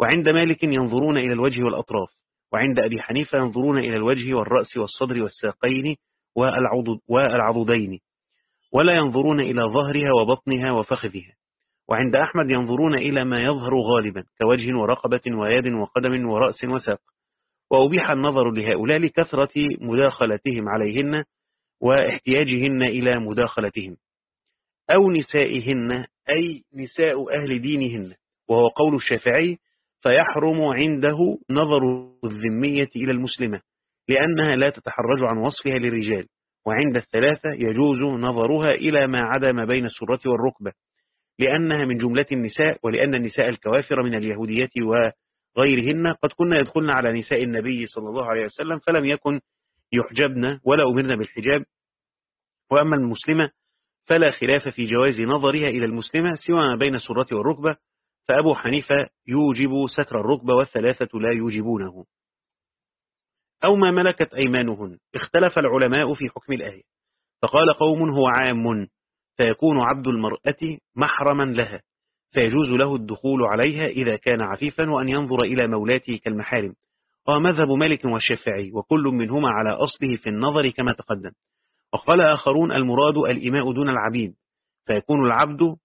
وعند مالك ينظرون إلى الوجه والأطراف وعند أبي حنيفة ينظرون إلى الوجه والرأس والصدر والساقين والعضدين ولا ينظرون إلى ظهرها وبطنها وفخذها. وعند أحمد ينظرون إلى ما يظهر غالبا كوجه ورقبة ويد وقدم ورأس وساق. وأبيح النظر لهؤلاء لكثرة مداخلتهم عليهن واحتياجهن إلى مداخلتهم. أو نسائهن أي نساء أهل دينهن. وهو قول الشافعي فيحرم عنده نظر الذمية إلى المسلمة لأنها لا تتحرج عن وصفها للرجال. وعند الثلاثة يجوز نظرها إلى ما عدا ما بين السرة والركبة. لأنها من جملة النساء ولأن النساء الكوافر من اليهودية وغيرهن. قد كنا يدخلن على نساء النبي صلى الله عليه وسلم فلم يكن يحجبن ولا أمرنا بالحجاب. وأما المسلمة فلا خلاف في جواز نظرها إلى المسلمة سوى ما بين السرة والركبة. فأبو حنيفة يوجب ستر الركبة والثلاثة لا يوجبونه. أو ما ملكت أيمانهن اختلف العلماء في حكم الآية. فقال قوم هو عام. فيكون عبد المرأة محرما لها فيجوز له الدخول عليها إذا كان عفيفا وأن ينظر إلى مولاته كالمحارم. ومذهب مالك والشافعي وكل منهما على أصله في النظر كما تقدم. وقال آخرون المراد الإماء دون العبيد فيكون العبد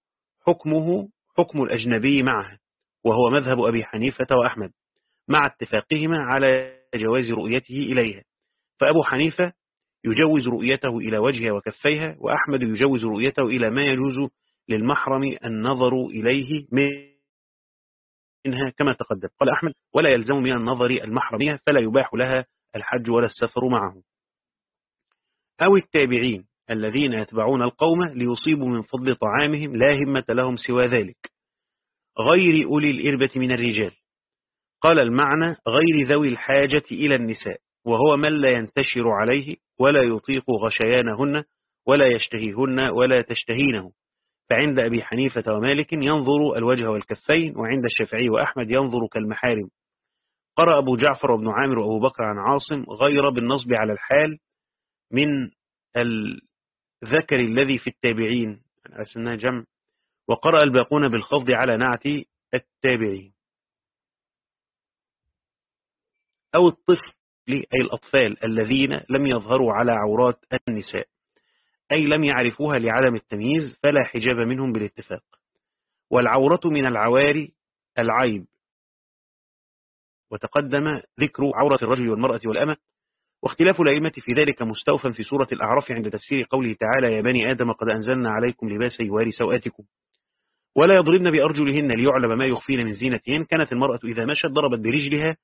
حكمه حكم الأجنبي معه وهو مذهب أبي حنيفة وأحمد مع اتفاقهما على جواز رؤيته إليها. فأبو حنيفة يجوز رؤيته إلى وجهها وكفيها وأحمد يجوز رؤيته إلى ما يجوز للمحرم النظر إليه منها كما تقدم. قال أحمد ولا يلزم من النظر المحرمية فلا يباح لها الحج ولا السفر معه. أو التابعين الذين يتبعون القوم ليصيبوا من فضل طعامهم لا همة لهم سوى ذلك. غير أولي الإربة من الرجال. قال المعنى غير ذوي الحاجة إلى النساء. وهو من لا ينتشر عليه ولا يطيق غشيانهن ولا يشتهيهن ولا تشتهينه. فعند أبي حنيفة ومالك ينظر الوجه والكفين وعند الشافعي وأحمد ينظر كالمحارم. قرأ أبو جعفر وابن عامر وأبو بكر عن عاصم غير بالنصب على الحال من الذكر الذي في التابعين. أسنها جمع. وقرأ الباقون بالخفض على نعت التابعين. أو الطفل. أي الأطفال الذين لم يظهروا على عورات النساء أي لم يعرفوها لعدم التمييز فلا حجاب منهم بالاتفاق. والعورة من العواري العيب. وتقدم ذكر عورة الرجل والمرأة والأمة. واختلاف الأئمة في ذلك مستوفا في سورة الأعراف عند تفسير قوله تعالى يا بني آدم قد أنزلنا عليكم لباسا يواري سوآتكم ولا يضربن بأرجلهن ليعلم ما يخفين من زينتهن. كانت المرأة إذا مشت ضربت برجلها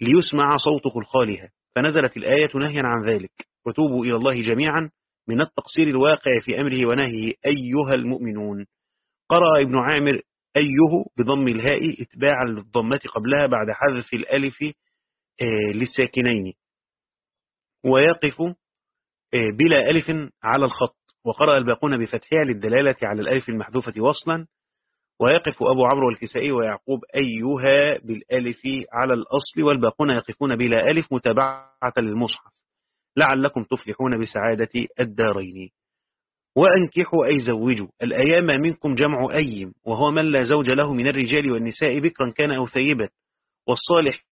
ليسمع صوت خلخالها فنزلت الآية نهيا عن ذلك. وتوبوا إلى الله جميعا من التقصير الواقع في أمره ونهيه. أيها المؤمنون قرأ ابن عامر أيه بضم الهاء اتباعا للضمة قبلها بعد حذف الألف آه، للساكنين. ويقف آه، بلا ألف على الخط. وقرأ الباقون بفتحها للدلالة على الألف المحذوفة وصلا. ويقف أبو عمرو والكسائي ويعقوب أيها بالألف على الأصل والباقون يقفون بلا ألف متابعة للمصحف. لعلكم تفلحون بسعادة الدارين. وأنكحوا أي زوجوا. الأيام منكم جمع أيم وهو من لا زوج له من الرجال والنساء بكرا كان أو ثيبا. والصالح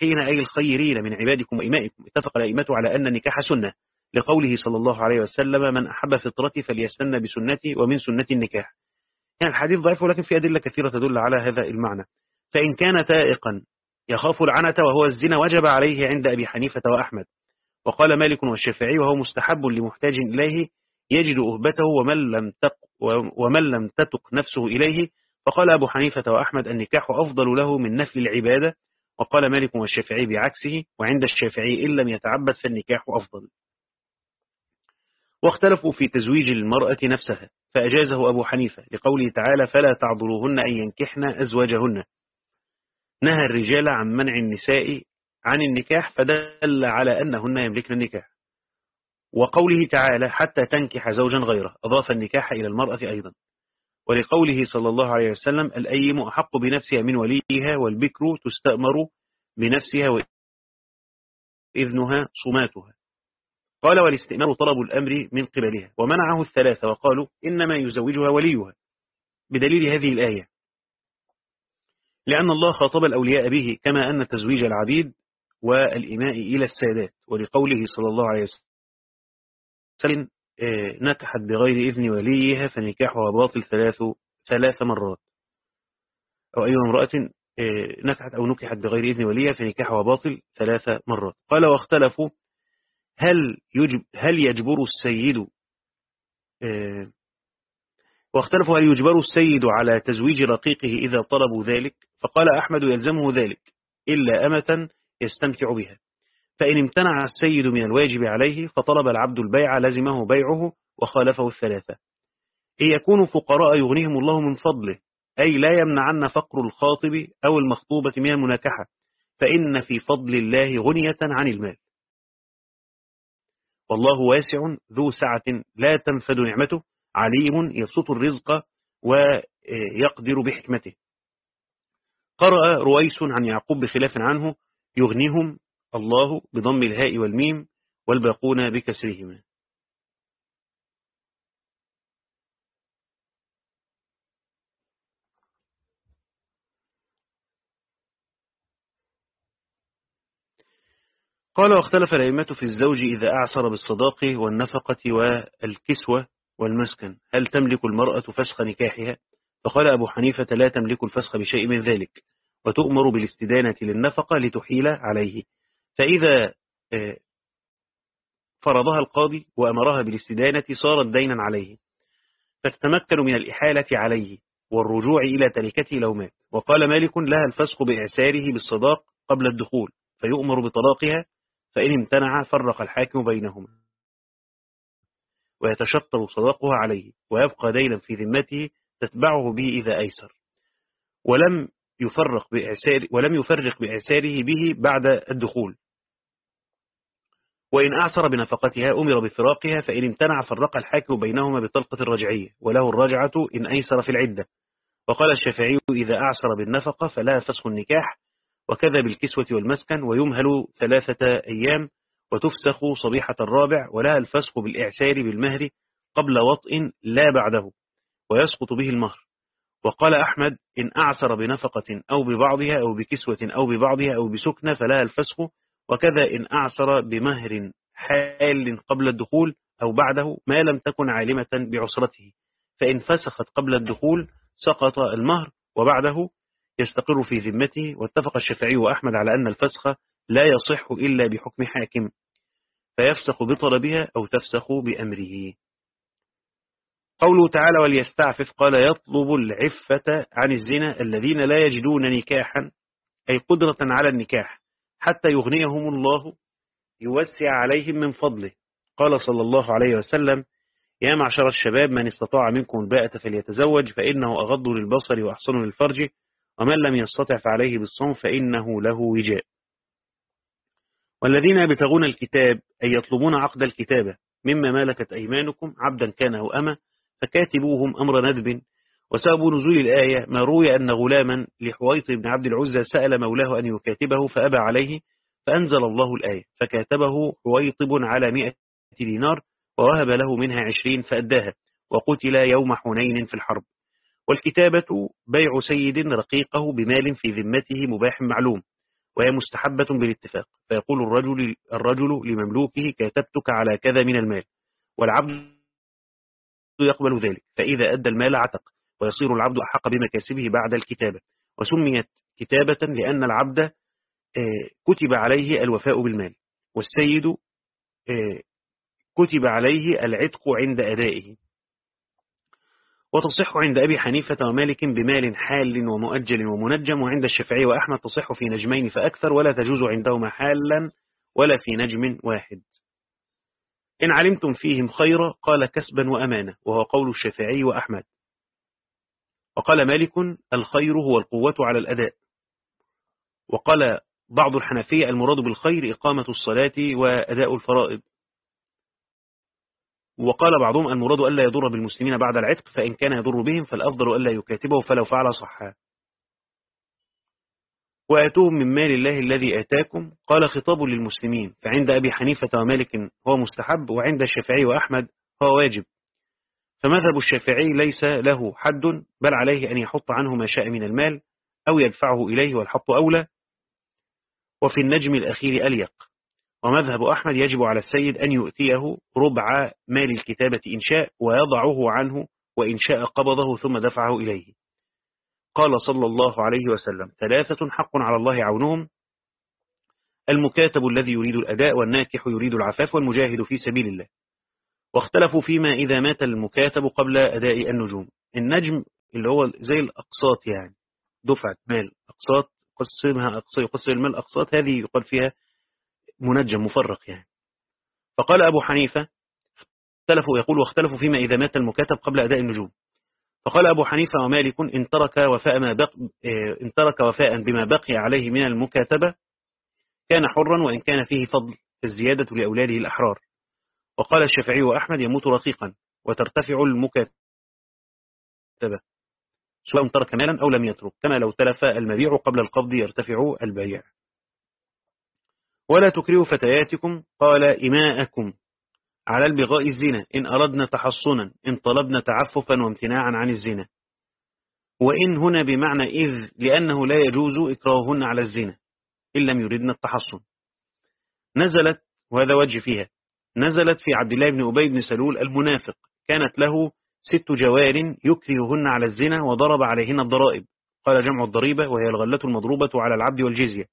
حين أي الخيرين من عبادكم وإمائكم. اتفق الأئمة على أن النكاح سنة. لقوله صلى الله عليه وسلم من أحب فطرتي فليستنى بسنتي ومن سنة النكاح. يعني الحديث ضعيف ولكن في أدلة كثيرة تدل على هذا المعنى. فإن كان تائقا يخاف العنة وهو الزنا وجب عليه عند أبي حنيفة وأحمد. وقال مالك والشافعي وهو مستحب لمحتاج إليه يجد أهبته ومن لم, تق ومن لم تتق نفسه إليه. فقال أبو حنيفة وأحمد النكاح أفضل له من نفل العبادة. وقال مالك والشافعي بعكسه وعند الشافعي إن لم يتعبد فالنكاح أفضل. واختلفوا في تزويج المرأة نفسها فأجازه أبو حنيفة لقوله تعالى فلا تعذروهن أن ينكحن أزواجهن. نهى الرجال عن منع النساء عن النكاح فدل على أنهن يملكن النكاح. وقوله تعالى حتى تنكح زوجا غيره. أضاف النكاح إلى المرأة أيضا. ولقوله صلى الله عليه وسلم الأيم أحق بنفسها من وليها والبكر تستأمر بنفسها وإذنها صماتها. قال والاستئمار طلب الأمر من قبلها. ومنعه الثلاثة وقالوا إنما يزوجها وليها. بدليل هذه الآية. لأن الله خاطب الأولياء به كما أن تزويج العبيد والإماء إلى السادات ولقوله صلى الله عليه وسلم آه، نكحت بغير إذن وليها فنكاحها باطل ثلاث ثلاث مرات. أو أي امرأة آه، نكحت أو نكحت بغير إذن وليها فنكاحها باطل ثلاث مرات. قال واختلفوا هل يجب هل يجبر السيد آه، واختلفوا هل يجبر السيد على تزويج رقيقه إذا طلبوا ذلك؟ فقال أحمد يلزمه ذلك إلا أمة يستمتع بها. فإن امتنع السيد من الواجب عليه فطلب العبد البيع لزمه بيعه وخالفه الثلاثة. إن يكونوا فقراء يغنيهم الله من فضله أي لا يمنعن فقر الخاطب أو المخطوبة من المناكحة فإن في فضل الله غنية عن المال. والله واسع ذو سعة. لا تنفد نعمته. عليم يبسط الرزق ويقدر بحكمته. قرأ رويس عن يعقوب بخلاف عنه يغنيهم الله بضم الهاء والميم والباقون بكسرهما. قال واختلف الأئمة في الزوج إذا أعصر بالصداق والنفقة والكسوة والمسكن. هل تملك المرأة فسخ نكاحها؟ فقال أبو حنيفة لا تملك الفسخ بشيء من ذلك وتؤمر بالاستدانة للنفقة لتحيل عليه. فإذا آه، فرضها القاضي وأمرها بالاستدانة صارت دينا عليه. فتتمكن من الإحالة عليه والرجوع إلى تركته لو مات وقال مالك لها الفسخ بإعساره بالصداق قبل الدخول فيؤمر بطلاقها فإن امتنع فرق الحاكم بينهما ويتشطر صداقها عليه ويبقى دينا في ذمته تتبعه به إذا أيسر ولم يفرق بإعسار ولم يفرق بإعساره به بعد الدخول. وإن أعسر بنفقتها أمر بفراقها فإن امتنع فرق الحاكم بينهما بطلقة الرجعية وله الرجعة إن أيسر في العدة. وقال الشافعي إذا أعسر بالنفقة فلا فسخ النكاح وكذا بالكسوة والمسكن ويمهل ثلاثة أيام وتفسخ صبيحة الرابع ولها الفسخ بالإعسار بالمهر قبل وطء لا بعده ويسقط به المهر. وقال أحمد إن أعسر بنفقة أو ببعضها أو بكسوة أو ببعضها أو بسكنة فلها الفسخ وكذا إن أعسر بمهر حال قبل الدخول أو بعده ما لم تكن عالمة بعسرته فإن فسخت قبل الدخول سقط المهر وبعده يستقر في ذمته واتفق الشافعي وأحمد على أن الفسخ لا يصح إلا بحكم حاكم فيفسخ بطلبها أو تفسخ بأمره. قوله تعالى وليستعفف قال يطلب العفة عن الزنا الذين لا يجدون نكاحا أي قدرة على النكاح حتى يغنيهم الله يوسع عليهم من فضله. قال صلى الله عليه وسلم يا معشر الشباب من استطاع منكم الباءة فليتزوج فإنه أغض للبصر وأحسن للفرج ومن لم يستطع فعليه بالصوم فإنه له وجاء. والذين يبتغون الكتاب أي يطلبون عقد الكتابة مما ملكت أيمانكم عبدا كان أو أما فكاتبوهم أمر ندب. وسبب نزول الآية ما روي أن غلاما لحويط بن عبد العزة سأل مولاه أن يكاتبه فأبى عليه فأنزل الله الآية فكاتبه حويطب على مئة دينار ووهب له منها عشرين فأداها وقتل يوم حنين في الحرب. والكتابة بيع سيد رقيقه بمال في ذمته مباح معلوم وهي مستحبة بالاتفاق. فيقول الرجل, الرجل لمملوكه كاتبتك على كذا من المال والعبد يقبل ذلك فإذا أدى المال عتق ويصير العبد أحق بمكاسبه بعد الكتابة. وسميت كتابة لأن العبد آه، كتب عليه الوفاء بالمال والسيد آه، كتب عليه العتق عند أدائه. وتصح عند أبي حنيفة ومالك بمال حال ومؤجل ومنجم وعند الشافعي وأحمد تصح في نجمين فأكثر ولا تجوز عندهما حالا ولا في نجم واحد. إن علمتم فيهم خيرا قال كسبا وأمانة وهو قول الشافعي وأحمد. وقال مالك الخير هو القوة على الأداء. وقال بعض الحنفية المراد بالخير إقامة الصلاة وأداء الفرائض. وقال بعضهم المراد ألا يضر بالمسلمين بعد العتق فإن كان يضر بهم فالأفضل ألا يكاتبه فلو فعل صحا وآتوهم من مال الله الذي آتاكم قال خطاب للمسلمين فعند أبي حنيفة ومالك هو مستحب وعند الشافعي وأحمد هو واجب. فمذهب الشافعي ليس له حد بل عليه أن يحط عنه ما شاء من المال أو يدفعه إليه والحط أولى. وفي النجم الأخير أليق. ومذهب أحمد يجب على السيد أن يؤتيه ربع مال الكتابة إن شاء ويضعه عنه وإن شاء قبضه ثم دفعه إليه. قال صلى الله عليه وسلم ثلاثة حق على الله عونهم المكاتب الذي يريد الأداء والناكح يريد العفاف والمجاهد في سبيل الله. واختلفوا فيما إذا مات المكاتب قبل أداء النجوم. النجم اللي هو زي الأقساط يعني دفعة مال أقساط قسمها يقسم المال أقساط هذه يقال فيها منجم مفرق يعني. فقال أبو حنيفة اختلفوا يقول واختلفوا فيما إذا مات المكاتب قبل أداء النجوم. فقال أبو حنيفة ومالك إن ترك وفاء, ما بق إن ترك وفاء بما بقي عليه من المكاتبة كان حرا وإن كان فيه فضل الزيادة لأولاده الأحرار. وقال الشافعي وأحمد يموت رقيقا وترتفع المكاتبة سواء ترك مالا أو لم يترك كما لو تلف المبيع قبل القبض يرتفع البيع. ولا تكرهوا فتياتكم قال إماءكم على البغاء الزنا. إن أردنا تحصنا إن طلبنا تعففا وامتناعا عن الزنا. وإن هنا بمعنى إذ لأنه لا يجوز إكراههن على الزنا إن لم يردن التحصن. نزلت وهذا وجه فيها نزلت في عبد الله بن أبي بن سلول المنافق. كانت له ست جوار يكرههن على الزنا وضرب عليهن الضرائب. قال جمع الضريبة وهي الغلة المضروبة على العبد والجزية.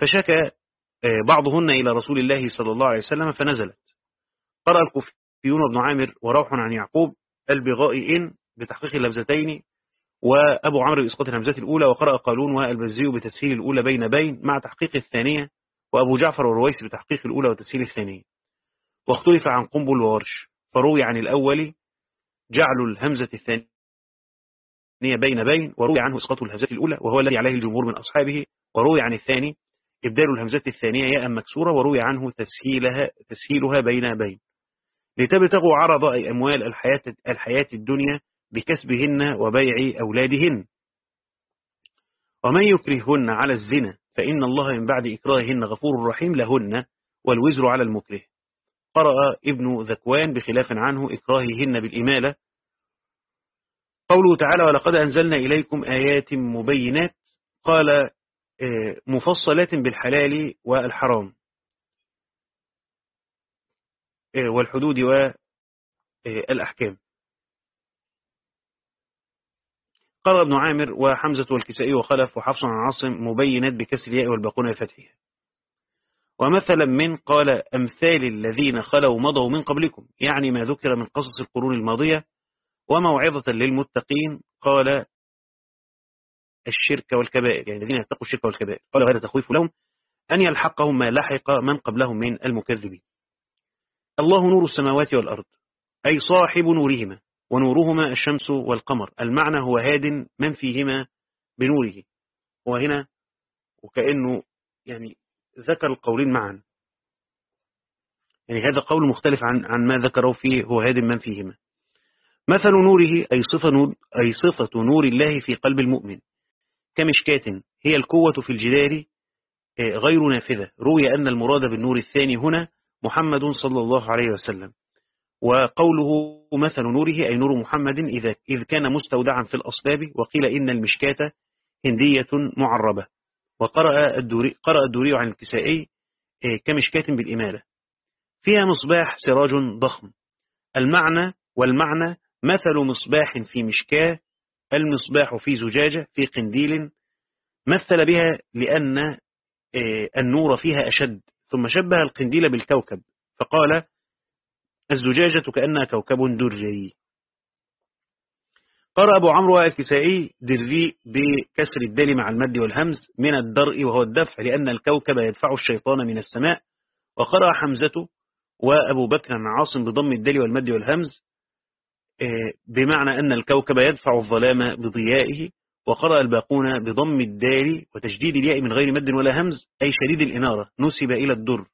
فشكى آه، بعضهن إلى رسول الله صلى الله عليه وسلم فنزلت. قرأ الكوفيون وابن عامر وروح عن يعقوب البغاء إن بتحقيق اللفزتين وأبو عمرو بإسقاط الهمزة الأولى وقرأ قالون والبزي بتسهيل الأولى بين بين مع تحقيق الثانية وأبو جعفر والرويس بتحقيق الأولى وتسهيل الثانية. واختلف عن قنبل وورش فروي عن الأول جعل الهمزة الثانية بين بين وروي عنه إسقاط الهمزة الأولى وهو الذي عليه الجمهور من أصحابه وروي عن الثاني إبدال الهمزة الثانية ياء مكسورة وروي عنه تسهيلها, تسهيلها بين بين. لتبتغوا عرض أي أموال الحياة, الحياة الدنيا بكسبهن وبيع أولادهن. ومن يكرههن على الزنا فإن الله من بعد إكراههن غفور رحيم لهن والوزر على المكره. قرأ ابن ذكوان بخلاف عنه إكراههن بالإمالة. قوله تعالى ولقد أنزلنا إليكم آيات مبينات قال مفصلات بالحلال والحرام. آه، والحدود والأحكام قال ابن عامر وحمزة والكسائي وخلف وحفص عن عاصم مبينات بكسر الياء والباقون بفتحها ومثلا من قال أمثال الذين خلوا مضوا من قبلكم يعني ما ذكر من قصص القرون الماضية وموعظة للمتقين قال الشرك والكبائر يعني الذين يتقوا الشرك والكبائر. قال هذا تخويف لهم أن يلحقهم ما لحق من قبلهم من المكذبين. الله نور السماوات والأرض أي صاحب نورهما ونورهما الشمس والقمر. المعنى هو هاد من فيهما بنوره. وهنا وكأنه يعني ذكر القولين معا. يعني هذا قول مختلف عن عن ما ذكره فيه هو هاد من فيهما. مثل نوره أي صفة نور, أي صفة نور الله في قلب المؤمن. كمشكاة هي القوة في الجدار آه، غير نافذة. روي أن المراد بالنور الثاني هنا محمد صلى الله عليه وسلم. وقوله مثل نوره أي نور محمد إذا إذ كان مستودعا في الأصلاب وقيل إن المشكاة هندية معربة. وقرأ الدوري, قرأ الدوري عن الكسائي آه، كمشكاة بالإمالة. فيها مصباح سراج ضخم. المعنى والمعنى مثل مصباح في مشكاة المصباح في زجاجة في قنديل مثل بها لأن آه، النور فيها أشد. ثم شبه القنديل بالكوكب فقال الزجاجة كأنها كوكب درجي. قرأ أبو عمرو الكسائي دري بكسر الدال مع المد والهمز من الدرء وهو الدفع لأن الكوكب يدفع الشيطان من السماء. وقرأ حمزة وأبو بكر عاصم بضم الدال والمد والهمز بمعنى أن الكوكب يدفع الظلام بضيائه وقرأ الباقون بضم الدال وتشديد الياء من غير مد ولا همز أي شديد الإنارة نسب إلى الدر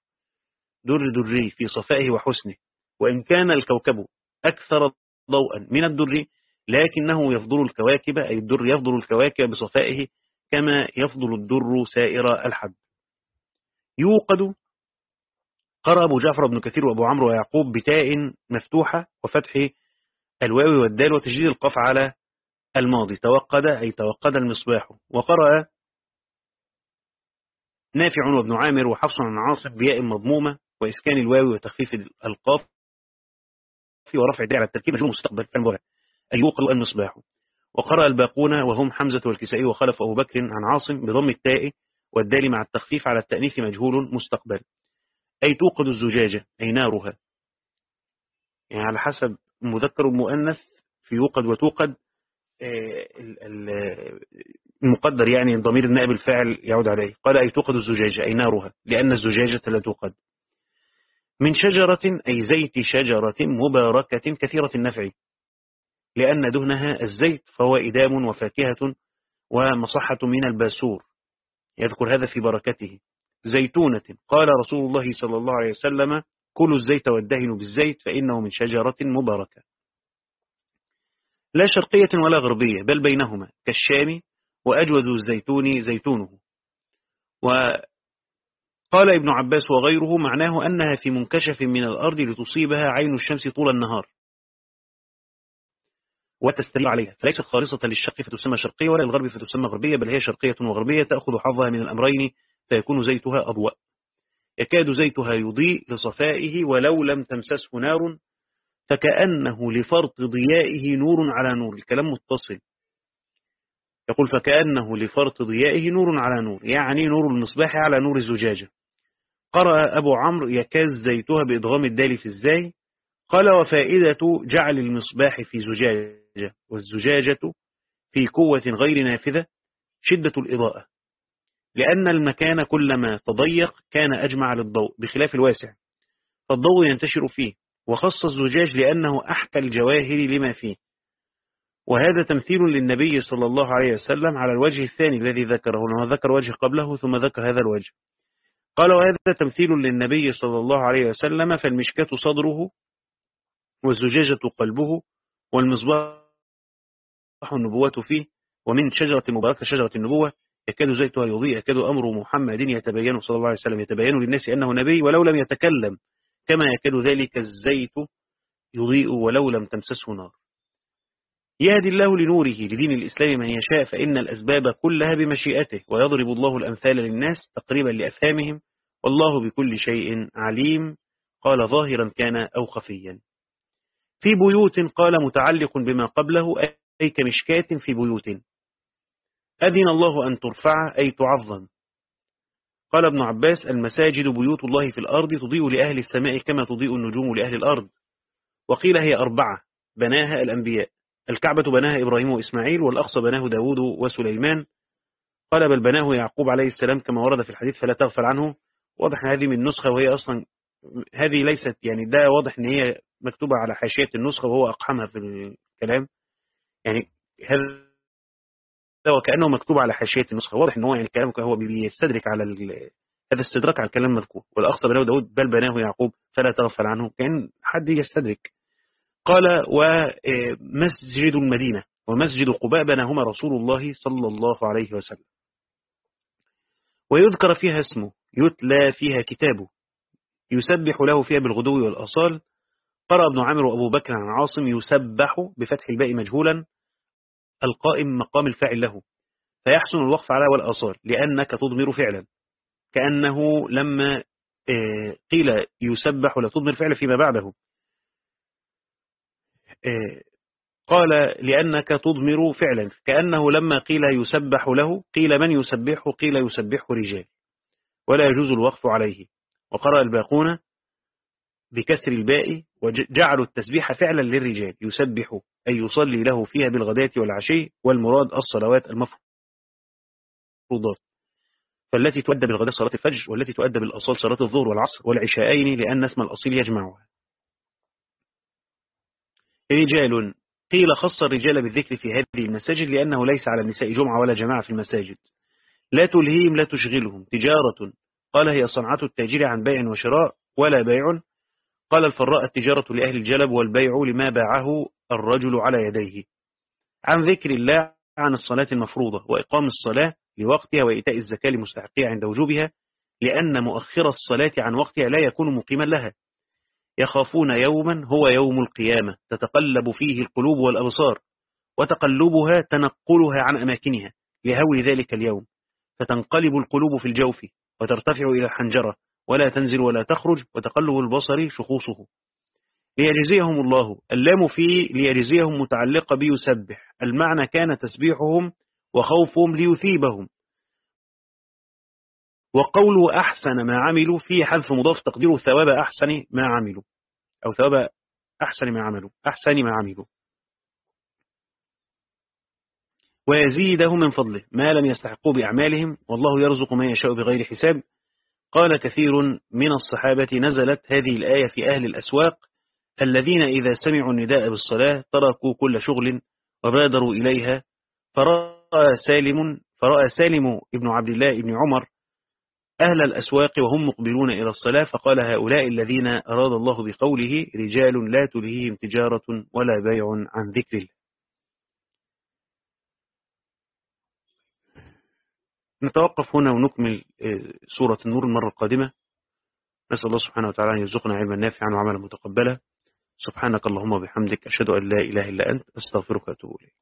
در دري في صفائه وحسنه. وإن كان الكوكب أكثر ضوءا من الدر لكنه يفضل الكواكب أي الدر يفضل الكواكب بصفائه كما يفضل الدر سائر الحب يوقد قرأ أبو جعفر بن كثير وأبو عمرو ويعقوب بتاء مفتوحة وفتح الواو والدال وتجديد القف على الماضي. توقد أي توقد المصباح. وقرأ نافع وابن عامر وحفص عن عاصم بياء مضمومة وإسكان الواو وتخفيف القاف ورفع الداء على التركيب مجموع مستقبل. فالمضارع أي يوقد المصباح. وقرأ الباقون وهم حمزة والكسائي وخلف أبو بكر عن عاصم بضم التاء والدال مع التخفيف على التأنيث مجهول مستقبل. أي توقد الزجاجة أي نارها. يعني على حسب مذكر ومؤنث في يوقد وتوقد آه، المقدر يعني ضمير النائب الفاعل يعود عليه. قال أي توقد الزجاجة؟ أي نارها. لأن الزجاجة لا توقد. من شجرة أي زيت شجرة مباركة كثيرة النفع. لأن دهنها الزيت فهو إدام وفاكهة ومصحة من الباسور. يذكر هذا في بركته. زيتونة. قال رسول الله صلى الله عليه وسلم كلوا الزيت والدهن بالزيت فإنه من شجرة مباركة. لا شرقية ولا غربية بل بينهما كالشام وأجود الزيتون زيتونه. وقال ابن عباس وغيره معناه أنها في منكشف من الأرض لتصيبها عين الشمس طول النهار. وتستريع عليها فليست خالصة للشرق فتسمى شرقية ولا للغرب فتسمى غربية بل هي شرقية وغربية تأخذ حظها من الأمرين فيكون زيتها أضواء. يكاد زيتها يضيء لصفائه ولو لم تمسسه نار فكأنه لفرط ضيائه نور على نور الكلام متصل. يقول فكأنه لفرط ضيائه نور على نور يعني نور المصباح على نور الزجاجة. قرأ أبو عمرو يكاد زيتها بإضغام الدال في الزاي قال وفائدة جعل المصباح في زجاجة والزجاجة في قوة غير نافذة شدة الإضاءة. لأن المكان كلما تضيق كان أجمع للضوء بخلاف الواسع. فالضوء ينتشر فيه وخص الزجاج لأنه أحكى الجواهر لما فيه. وهذا تمثيل للنبي صلى الله عليه وسلم على الوجه الثاني الذي ذكره لما ذكر وجه قبله ثم ذكر هذا الوجه. قال وهذا تمثيل للنبي صلى الله عليه وسلم فالمشكاة صدره والزجاجة قلبه والمصباح النبوة فيه ومن شجرة مباركة شجرة النبوة يكاد زيتها يضيء يكاد أمر محمد يتبين صلى الله عليه وسلم يتبين للناس أنه نبي ولو لم يتكلم كما يكاد ذلك الزيت يضيء ولو لم تمسسه نار. يهدي الله لنوره لدين الإسلام من يشاء فإن الأسباب كلها بمشيئته ويضرب الله الأمثال للناس تقريبا لأفهامهم والله بكل شيء عليم قال ظاهرا كان أو خفيا. في بيوت قال متعلق بما قبله أي كمشكات في بيوت. أذن الله أن ترفع أي تعظم. قال ابن عباس المساجد بيوت الله في الأرض تضيء لأهل السماء كما تضيء النجوم لأهل الأرض. وقيل هي أربعة بناها الأنبياء. الكعبة بناها إبراهيم وإسماعيل والأقصى بناه داود وسليمان. قال بل بناه يعقوب عليه السلام كما ورد في الحديث فلا تغفل عنه. واضح هذه من نسخة وهي أصلا هذه ليست يعني ده واضح إن هي مكتوبة على حاشية النسخة وهو أقحمها في الكلام. يعني هذا وكأنه مكتوب على حاشية النسخة. واضح إن هو يعني كلامه هو بيستدرك على هذا استدراك على الكلام المذكور. والأخطى بناه داود بل بناه يعقوب فلا تغفل عنه. كأن حد يستدرك. قال ومسجد المدينة. ومسجد قباء بناهما رسول الله صلى الله عليه وسلم. ويذكر فيها اسمه. يتلى فيها كتابه. يسبح له فيها بالغدو والأصال. قرأ ابن عامر وأبو بكر عن عاصم يسبح بفتح الباء مجهولا. القائم مقام الفاعل له. فيحسن الوقف على والأصال لأنك تضمر فعلا. كأنه لما آه، قيل يسبح ولا تضمر فعلا فيما بعده. آه، قال لأنك تضمر فعلا. كأنه لما قيل يسبح له قيل من يسبحه قيل يسبحه رجال. ولا يجوز الوقف عليه. وقرأ الباقون بكسر الباء وجعلوا التسبيح فعلا للرجال يسبح أي يصلي له فيها بالغداة والعشي والمراد الصلوات المفروضات. فالتي تؤدى بالغداة صلاة الفجر والتي تؤدى بالأصال صلاة الظهر والعصر والعشاءين لأن اسم الأصيل يجمعها رجال قيل خص الرجال بالذكر في هذه المساجد لأنه ليس على النساء جمعة ولا جماعة في المساجد. لا تلهيهم لا تشغلهم. تجارة قال هي صنعة التاجر عن بيع وشراء ولا بيع قال الفراء التجارة لأهل الجلب والبيع لما باعه الرجل على يديه. عن ذكر الله عن الصلاة المفروضة وإقام الصلاة لوقتها وإيتاء الزكاة لمستحقها عند وجوبها لأن مؤخر الصلاة عن وقتها لا يكون مقيما لها. يخافون يوما هو يوم القيامة تتقلب فيه القلوب والأبصار وتقلبها تنقلها عن أماكنها لهول ذلك اليوم. فتنقلب القلوب في الجوف وترتفع إلى الحنجرة ولا تنزل ولا تخرج وتقلب البصر شخوصه. ليجزيهم الله. اللام في ليجزيهم متعلقة بيسبح. المعنى كان تسبيحهم وخوفهم ليثيبهم. وقول أحسن ما عملوا فيه حذف مضاف تقديره ثواب أحسن ما عملوا. أو ثواب أحسن ما عملوا. أحسن ما عملوا. ويزيدهم من فضله. ما لم يستحقوا بأعمالهم. والله يرزق ما يشاء بغير حساب. قال كثير من الصحابة نزلت هذه الآية في أهل الأسواق الذين إذا سمعوا النداء بالصلاة تركوا كل شغل وبادروا إليها فرأى سالم فرأى سالم ابن عبد الله ابن عمر أهل الأسواق وهم مقبلون إلى الصلاة فقال هؤلاء الذين أراد الله بقوله رجال لا تلهيهم تجارة ولا بيع عن ذكر الله. نتوقف هنا ونكمل سورة النور المرة القادمة. نسأل الله سبحانه وتعالى أن يرزقنا علما نافعا وعملا متقبلا. سبحانك اللهم وبحمدك أشهد أن لا إله إلا أنت أستغفرك وأتوب إليك.